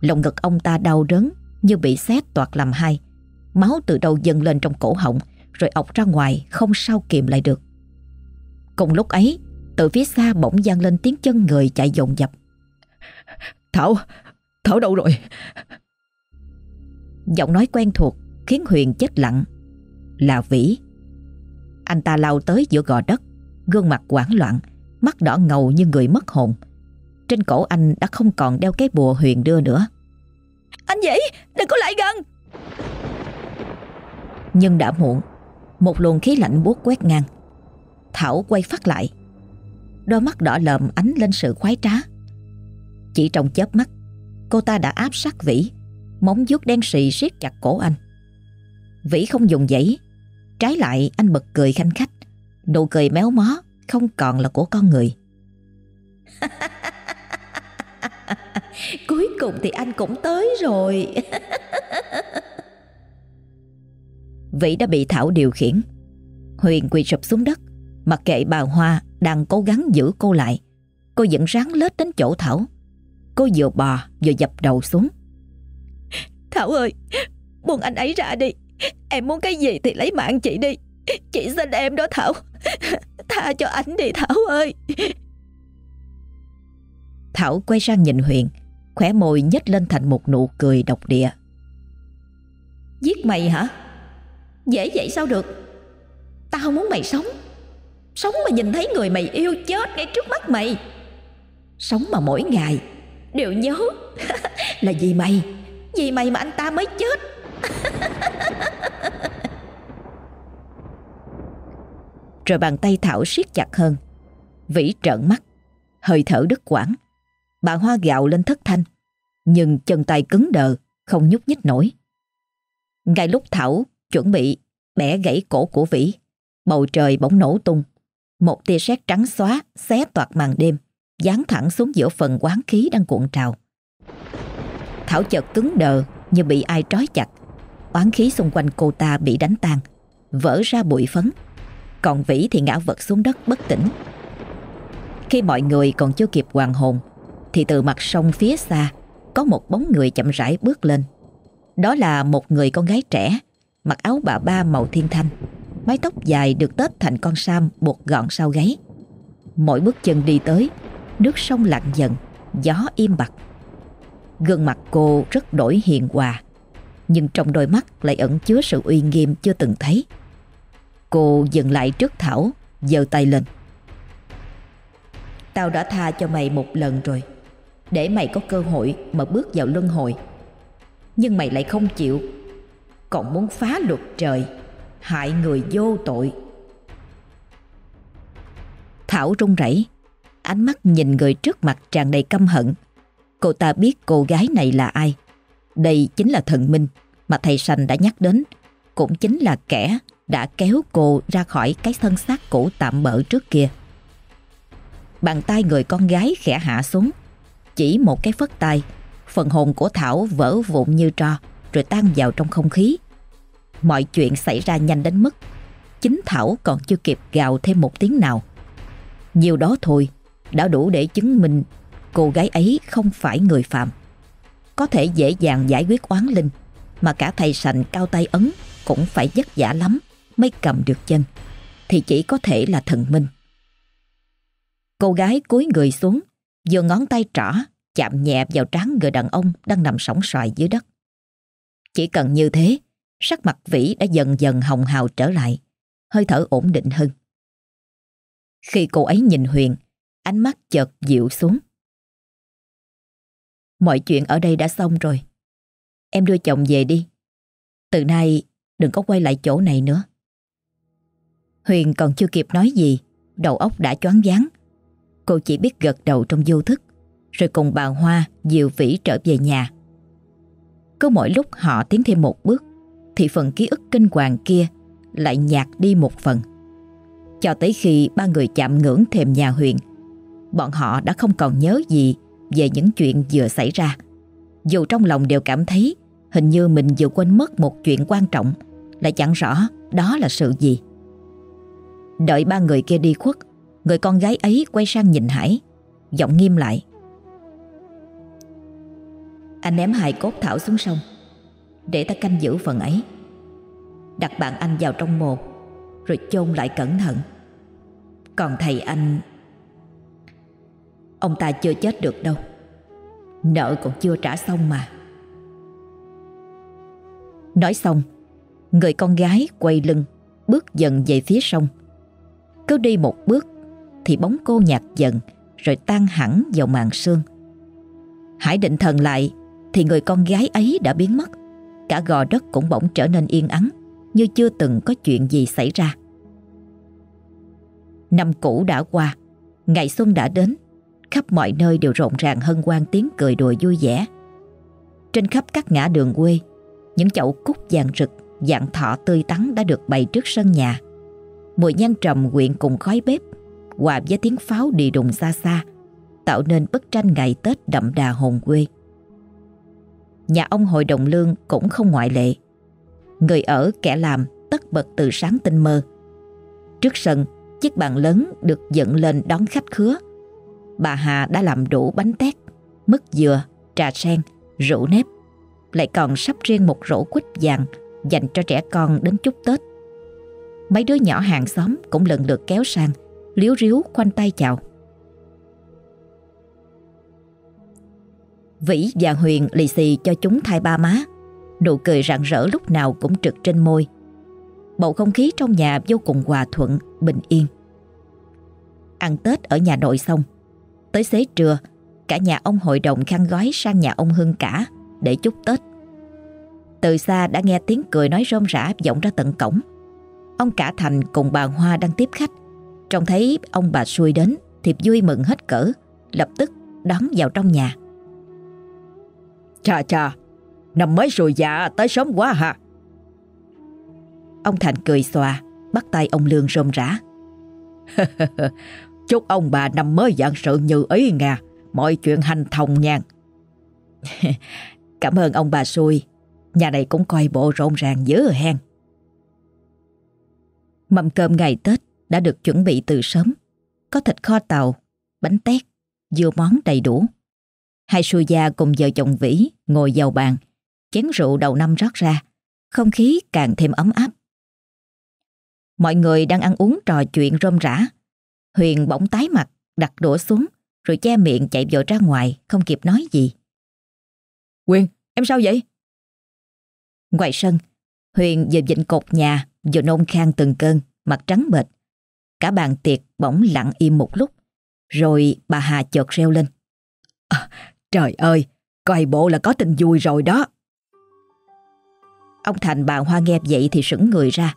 Lòng ngực ông ta đau đớn Như bị xét toạt làm hai. Máu từ đầu dâng lên trong cổ họng, Rồi ọc ra ngoài, không sao kìm lại được. Cùng lúc ấy, Từ phía xa bỗng gian lên tiếng chân người chạy dồn dập. Thảo Thảo đâu rồi? Giọng nói quen thuộc Khiến Huyền chết lặng. Là Vĩ. Anh ta lao tới giữa gò đất Gương mặt hoảng loạn Mắt đỏ ngầu như người mất hồn. Trên cổ anh đã không còn đeo cái bùa Huyền đưa nữa. Anh Vĩ đừng có lại gần! Nhưng đã muộn Một luồng khí lạnh buốt quét ngang. Thảo quay phát lại. Đôi mắt đỏ lợm ánh lên sự khoái trá. Chỉ trong chớp mắt Cô ta đã áp sát Vĩ Móng vuốt đen xì siết chặt cổ anh. Vĩ không dùng dãy Trái lại anh bật cười khanh khách Nụ cười méo mó Không còn là của con người. Cuối cùng thì anh cũng tới rồi. Vĩ đã bị Thảo điều khiển. Huyền quỳ sụp xuống đất Mặc kệ bà Hoa đang cố gắng giữ cô lại. Cô vẫn ráng lết đến chỗ Thảo Cô vừa bò vừa dập đầu xuống. Thảo ơi Buông anh ấy ra đi. Em muốn cái gì thì lấy mạng chị đi. Chị xin em đó Thảo. Tha cho anh đi Thảo ơi. Thảo quay sang nhìn Huyền Khỏe môi nhếch lên thành một nụ cười độc địa. Giết mày hả? Dễ vậy sao được? Tao muốn mày sống. Sống mà nhìn thấy người mày yêu chết ngay trước mắt mày. Sống mà mỗi ngày Đều nhớ. Là vì mày? Vì mày mà anh ta mới chết? Rồi bàn tay Thảo siết chặt hơn. Vĩ trợn mắt. Hơi thở đứt quãng. Bà Hoa gạo lên thất thanh. Nhưng chân tay cứng đờ Không nhúc nhích nổi. Ngay lúc Thảo chuẩn bị bẻ gãy cổ của Vĩ Bầu trời bỗng nổ tung. Một tia sét trắng xóa Xé toạc màn đêm Dán thẳng xuống giữa phần quán khí đang cuộn trào. Thảo chợt cứng đờ Như bị ai trói chặt. Oán khí xung quanh cô ta bị đánh tan, Vỡ ra bụi phấn. Còn Vĩ thì ngã vật xuống đất bất tỉnh. Khi mọi người còn chưa kịp hoàn hồn, Thì từ mặt sông phía xa Có một bóng người chậm rãi bước lên. Đó là một người con gái trẻ, Mặc áo bà ba màu thiên thanh. Mái tóc dài được tết thành con sam buộc gọn sau gáy. Mỗi bước chân đi tới Nước sông lặng dần, Gió im bặt. Gương mặt cô rất đổi hiền hòa, Nhưng trong đôi mắt lại ẩn chứa sự uy nghiêm chưa từng thấy. Cô dừng lại trước Thảo, giơ tay lên. Tao đã tha cho mày một lần rồi, Để mày có cơ hội mà bước vào luân hồi. Nhưng mày lại không chịu, Còn muốn phá luật trời, Hại người vô tội. Thảo run rẩy. Ánh mắt nhìn người trước mặt tràn đầy căm hận. Cô ta biết cô gái này là ai. Đây chính là thần minh Mà thầy sành đã nhắc đến. Cũng chính là kẻ đã kéo cô ra khỏi cái thân xác cũ tạm bỡ trước kia. Bàn tay người con gái khẽ hạ xuống. Chỉ một cái phất tay, Phần hồn của Thảo vỡ vụn như tro, Rồi tan vào trong không khí. Mọi chuyện xảy ra nhanh đến mức Chính Thảo còn chưa kịp gào thêm một tiếng nào. Nhiều đó thôi đã đủ để chứng minh Cô gái ấy không phải người phạm Có thể dễ dàng giải quyết oán linh, Mà cả thầy sành cao tay ấn Cũng phải vất vả lắm Mới cầm được chân. Thì chỉ có thể là thần minh. Cô gái cúi người xuống Vừa ngón tay trỏ, Chạm nhẹ vào trán người đàn ông Đang nằm sóng xoài dưới đất. Chỉ cần như thế, Sắc mặt Vĩ đã dần dần hồng hào trở lại, Hơi thở ổn định hơn. Khi cô ấy nhìn Huyền Ánh mắt chợt dịu xuống. Mọi chuyện ở đây đã xong rồi. Em đưa chồng về đi. Từ nay đừng có quay lại chỗ này nữa. Huyền còn chưa kịp nói gì, Đầu óc đã choáng váng. Cô chỉ biết gật đầu trong vô thức, Rồi cùng bà Hoa dịu Vĩ trở về nhà. Cứ mỗi lúc họ tiến thêm một bước, Thì phần ký ức kinh hoàng kia Lại nhạt đi một phần. Cho tới khi ba người chạm ngưỡng thềm nhà Huyền Bọn họ đã không còn nhớ gì Về những chuyện vừa xảy ra. Dù trong lòng đều cảm thấy Hình như mình vừa quên mất một chuyện quan trọng, Lại chẳng rõ đó là sự gì. Đợi ba người kia đi khuất, Người con gái ấy quay sang nhìn Hải, Giọng nghiêm lại. Anh ném hài cốt Thảo xuống sông, Để ta canh giữ phần ấy. Đặt bạn anh vào trong mồ, Rồi chôn lại cẩn thận. Còn thầy anh Ông ta chưa chết được đâu. Nợ còn chưa trả xong mà. Nói xong, Người con gái quay lưng, Bước dần về phía sông. Cứ đi một bước Thì bóng cô nhạt dần Rồi tan hẳn vào màn sương. Hải định thần lại Thì người con gái ấy đã biến mất. Cả gò đất cũng bỗng trở nên yên ắng, Như chưa từng có chuyện gì xảy ra. Năm cũ đã qua, Ngày xuân đã đến. Khắp mọi nơi đều rộn ràng hân hoan tiếng cười đùa vui vẻ. Trên khắp các ngã đường quê, Những chậu cúc vàng rực, Dạng thọ tươi tắn đã được bày trước sân nhà. Mùi nhang trầm quyện cùng khói bếp, Hòa với tiếng pháo đi đùng xa xa, Tạo nên bức tranh ngày Tết đậm đà hồn quê. Nhà ông hội đồng lương cũng không ngoại lệ. Người ở kẻ làm tất bật từ sáng tinh mơ. Trước sân, Chiếc bàn lớn được dựng lên đón khách khứa. Bà Hà đã làm đủ bánh tét Mứt dừa, trà sen, rượu nếp Lại còn sắp riêng một rổ quýt vàng dành cho trẻ con đến chúc Tết. Mấy đứa nhỏ hàng xóm cũng lần lượt kéo sang, liếu riếu khoanh tay chào. Vĩ và Huyền lì xì cho chúng thay ba má, nụ cười rạng rỡ lúc nào cũng trực trên môi. Bầu không khí trong nhà vô cùng hòa thuận, bình yên. Ăn Tết ở nhà nội xong, tới xế trưa, cả nhà ông hội đồng khăn gói sang nhà ông Hưng cả để chúc Tết. Từ xa đã nghe tiếng cười nói rôm rã vọng ra tận cổng. Ông cả Thành cùng bà Hoa đang tiếp khách. Trông thấy ông bà xui đến thì vui mừng hết cỡ, lập tức đón vào trong nhà. Chà chà, năm mới rồi dạ tới sớm quá hả? Ông Thành cười xòa, bắt tay ông Lương rôm rã. Chúc ông bà năm mới dạng sự như ý nha, mọi chuyện hành thông nhàn. Cảm ơn ông bà xui, nhà này cũng coi bộ rộn ràng dữ hen. Mâm cơm ngày Tết đã được chuẩn bị từ sớm. Có thịt kho tàu, bánh tét, dưa món đầy đủ. Hai xui gia cùng vợ chồng Vĩ ngồi vào bàn, chén rượu đầu năm rót ra, không khí càng thêm ấm áp. Mọi người đang ăn uống trò chuyện rôm rã. Huyền bỗng tái mặt, đặt đũa xuống, rồi che miệng chạy vội ra ngoài, không kịp nói gì. Huyền, em sao vậy? Ngoài sân, Huyền vừa dịnh cột nhà, vừa nôn khang từng cơn, mặt trắng bệch. Cả bàn tiệc bỗng lặng im một lúc, rồi bà Hà chợt reo lên. À, trời ơi, coi bộ là có tin vui rồi đó. Ông Thành bà Hoa nghe vậy thì sững người ra.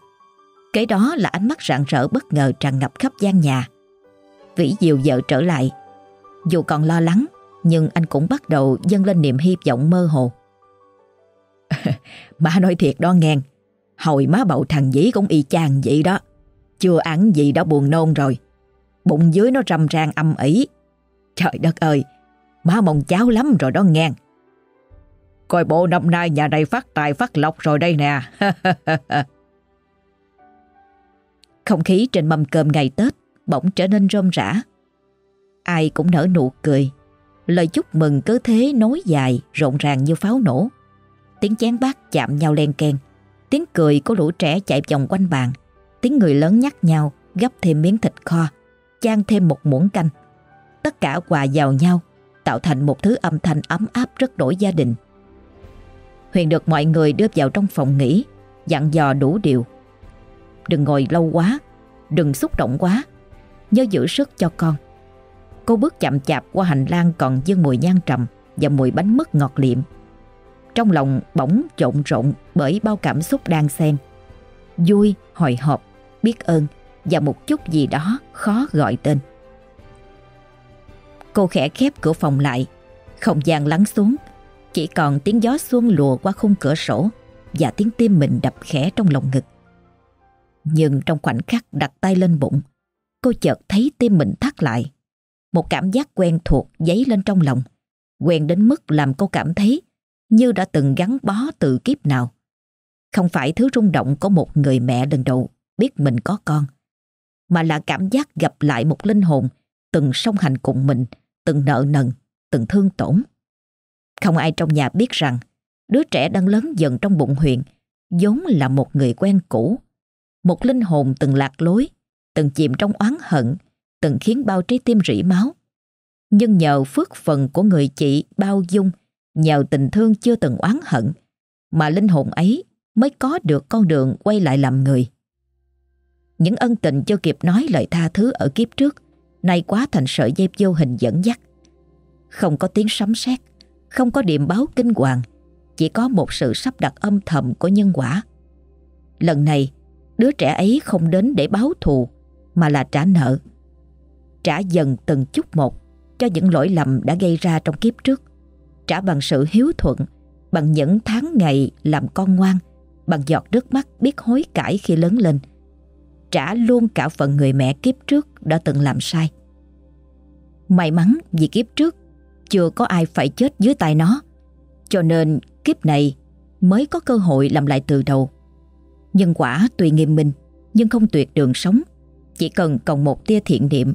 Kế đó là ánh mắt rạng rỡ bất ngờ tràn ngập khắp gian nhà. Vĩ dìu vợ trở lại. Dù còn lo lắng, nhưng anh cũng bắt đầu dâng lên niềm hy vọng mơ hồ. má nói thiệt đó ngang hồi má bậu thằng dĩ cũng y chang vậy đó. Chưa ăn gì đã buồn nôn rồi. Bụng dưới nó râm rang âm ỉ. Trời đất ơi, má mong cháo lắm rồi đó ngang. Coi bộ năm nay nhà này phát tài phát lộc rồi đây nè. Không khí trên mâm cơm ngày Tết bỗng trở nên rôm rã. Ai cũng nở nụ cười. Lời chúc mừng cứ thế nối dài, rộn ràng như pháo nổ. Tiếng chén bát chạm nhau len keng. Tiếng cười của lũ trẻ chạy vòng quanh bàn. Tiếng người lớn nhắc nhau gấp thêm miếng thịt kho, chan thêm một muỗng canh. Tất cả hòa vào nhau, tạo thành một thứ âm thanh ấm áp rất đổi gia đình. Huyền được mọi người đưa vào trong phòng nghỉ, dặn dò đủ điều. Đừng ngồi lâu quá, đừng xúc động quá, nhớ giữ sức cho con. Cô bước chậm chạp qua hành lang còn dương mùi nhang trầm và mùi bánh mứt ngọt liệm. Trong lòng bỗng trộn rộn bởi bao cảm xúc đang xen. Vui, hồi hộp, biết ơn và một chút gì đó khó gọi tên. Cô khẽ khép cửa phòng lại, không gian lắng xuống, chỉ còn tiếng gió xuân lùa qua khung cửa sổ và tiếng tim mình đập khẽ trong lòng ngực. Nhưng trong khoảnh khắc đặt tay lên bụng, cô chợt thấy tim mình thắt lại. Một cảm giác quen thuộc dấy lên trong lòng, quen đến mức làm cô cảm thấy như đã từng gắn bó từ kiếp nào. Không phải thứ rung động của một người mẹ lần đầu biết mình có con, mà là cảm giác gặp lại một linh hồn từng song hành cùng mình, từng nợ nần, từng thương tổn. Không ai trong nhà biết rằng đứa trẻ đang lớn dần trong bụng Huyền vốn là một người quen cũ, một linh hồn từng lạc lối, từng chìm trong oán hận, từng khiến bao trái tim rỉ máu. Nhưng nhờ phước phần của người chị bao dung, nhờ tình thương chưa từng oán hận, mà linh hồn ấy mới có được con đường quay lại làm người. Những ân tình chưa kịp nói lời tha thứ ở kiếp trước, nay quá thành sợi dây vô hình dẫn dắt. Không có tiếng sấm sét, không có điểm báo kinh hoàng, chỉ có một sự sắp đặt âm thầm của nhân quả. Lần này, đứa trẻ ấy không đến để báo thù, mà là trả nợ. Trả dần từng chút một cho những lỗi lầm đã gây ra trong kiếp trước. Trả bằng sự hiếu thuận, bằng những tháng ngày làm con ngoan, bằng giọt nước mắt biết hối cải khi lớn lên. Trả luôn cả phần người mẹ kiếp trước đã từng làm sai. May mắn vì kiếp trước chưa có ai phải chết dưới tay nó. Cho nên kiếp này mới có cơ hội làm lại từ đầu. Nhân quả tùy nghiêm minh nhưng không tuyệt đường sống. Chỉ cần còn một tia thiện niệm,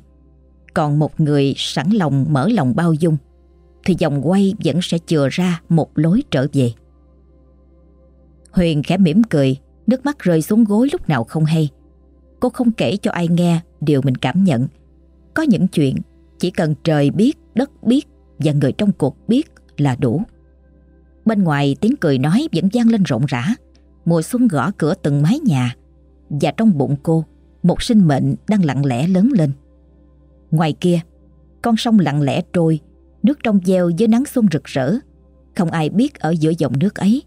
còn một người sẵn lòng mở lòng bao dung, thì dòng quay vẫn sẽ chừa ra một lối trở về. Huyền khẽ mỉm cười, nước mắt rơi xuống gối lúc nào không hay. Cô không kể cho ai nghe điều mình cảm nhận. Có những chuyện chỉ cần trời biết, đất biết và người trong cuộc biết là đủ. Bên ngoài tiếng cười nói vẫn vang lên rộn rã. Mùa xuân gõ cửa từng mái nhà và trong bụng cô một sinh mệnh đang lặng lẽ lớn lên. Ngoài kia, con sông lặng lẽ trôi, nước trong veo với nắng xuân rực rỡ. Không ai biết ở giữa dòng nước ấy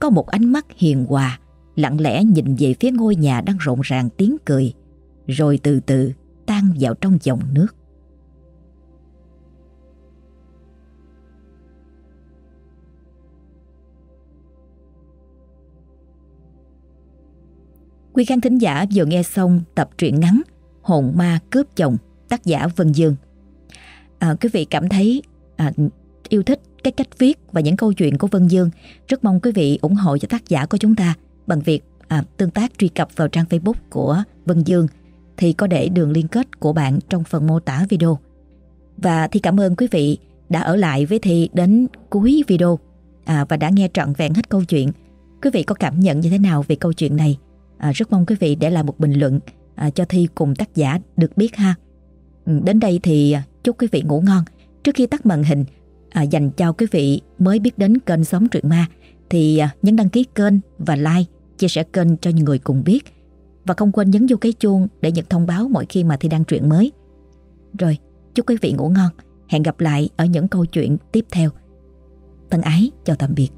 có một ánh mắt hiền hòa, lặng lẽ nhìn về phía ngôi nhà đang rộn ràng tiếng cười, rồi từ từ tan vào trong dòng nước. Quý khán thính giả vừa nghe xong tập truyện ngắn Hồn ma cướp chồng tác giả Vân Dương. À, quý vị cảm thấy à, yêu thích cái cách viết và những câu chuyện của Vân Dương, rất mong quý vị ủng hộ cho tác giả của chúng ta bằng việc à, tương tác truy cập vào trang Facebook của Vân Dương thì có để đường liên kết của bạn trong phần mô tả video. Và thì cảm ơn quý vị đã ở lại với Thi đến cuối video à, và đã nghe trọn vẹn hết câu chuyện. Quý vị có cảm nhận như thế nào về câu chuyện này? À, rất mong quý vị để lại một bình luận à, cho Thi cùng tác giả được biết ha. Ừ, đến đây thì à, chúc quý vị ngủ ngon. Trước khi tắt màn hình, à, dành cho quý vị mới biết đến kênh Sống Truyện Ma thì à, nhấn đăng ký kênh và like, chia sẻ kênh cho những người cùng biết. Và không quên nhấn vô cái chuông để nhận thông báo mỗi khi mà Thi đăng truyện mới. Rồi, chúc quý vị ngủ ngon. Hẹn gặp lại ở những câu chuyện tiếp theo. Thân ái, chào tạm biệt.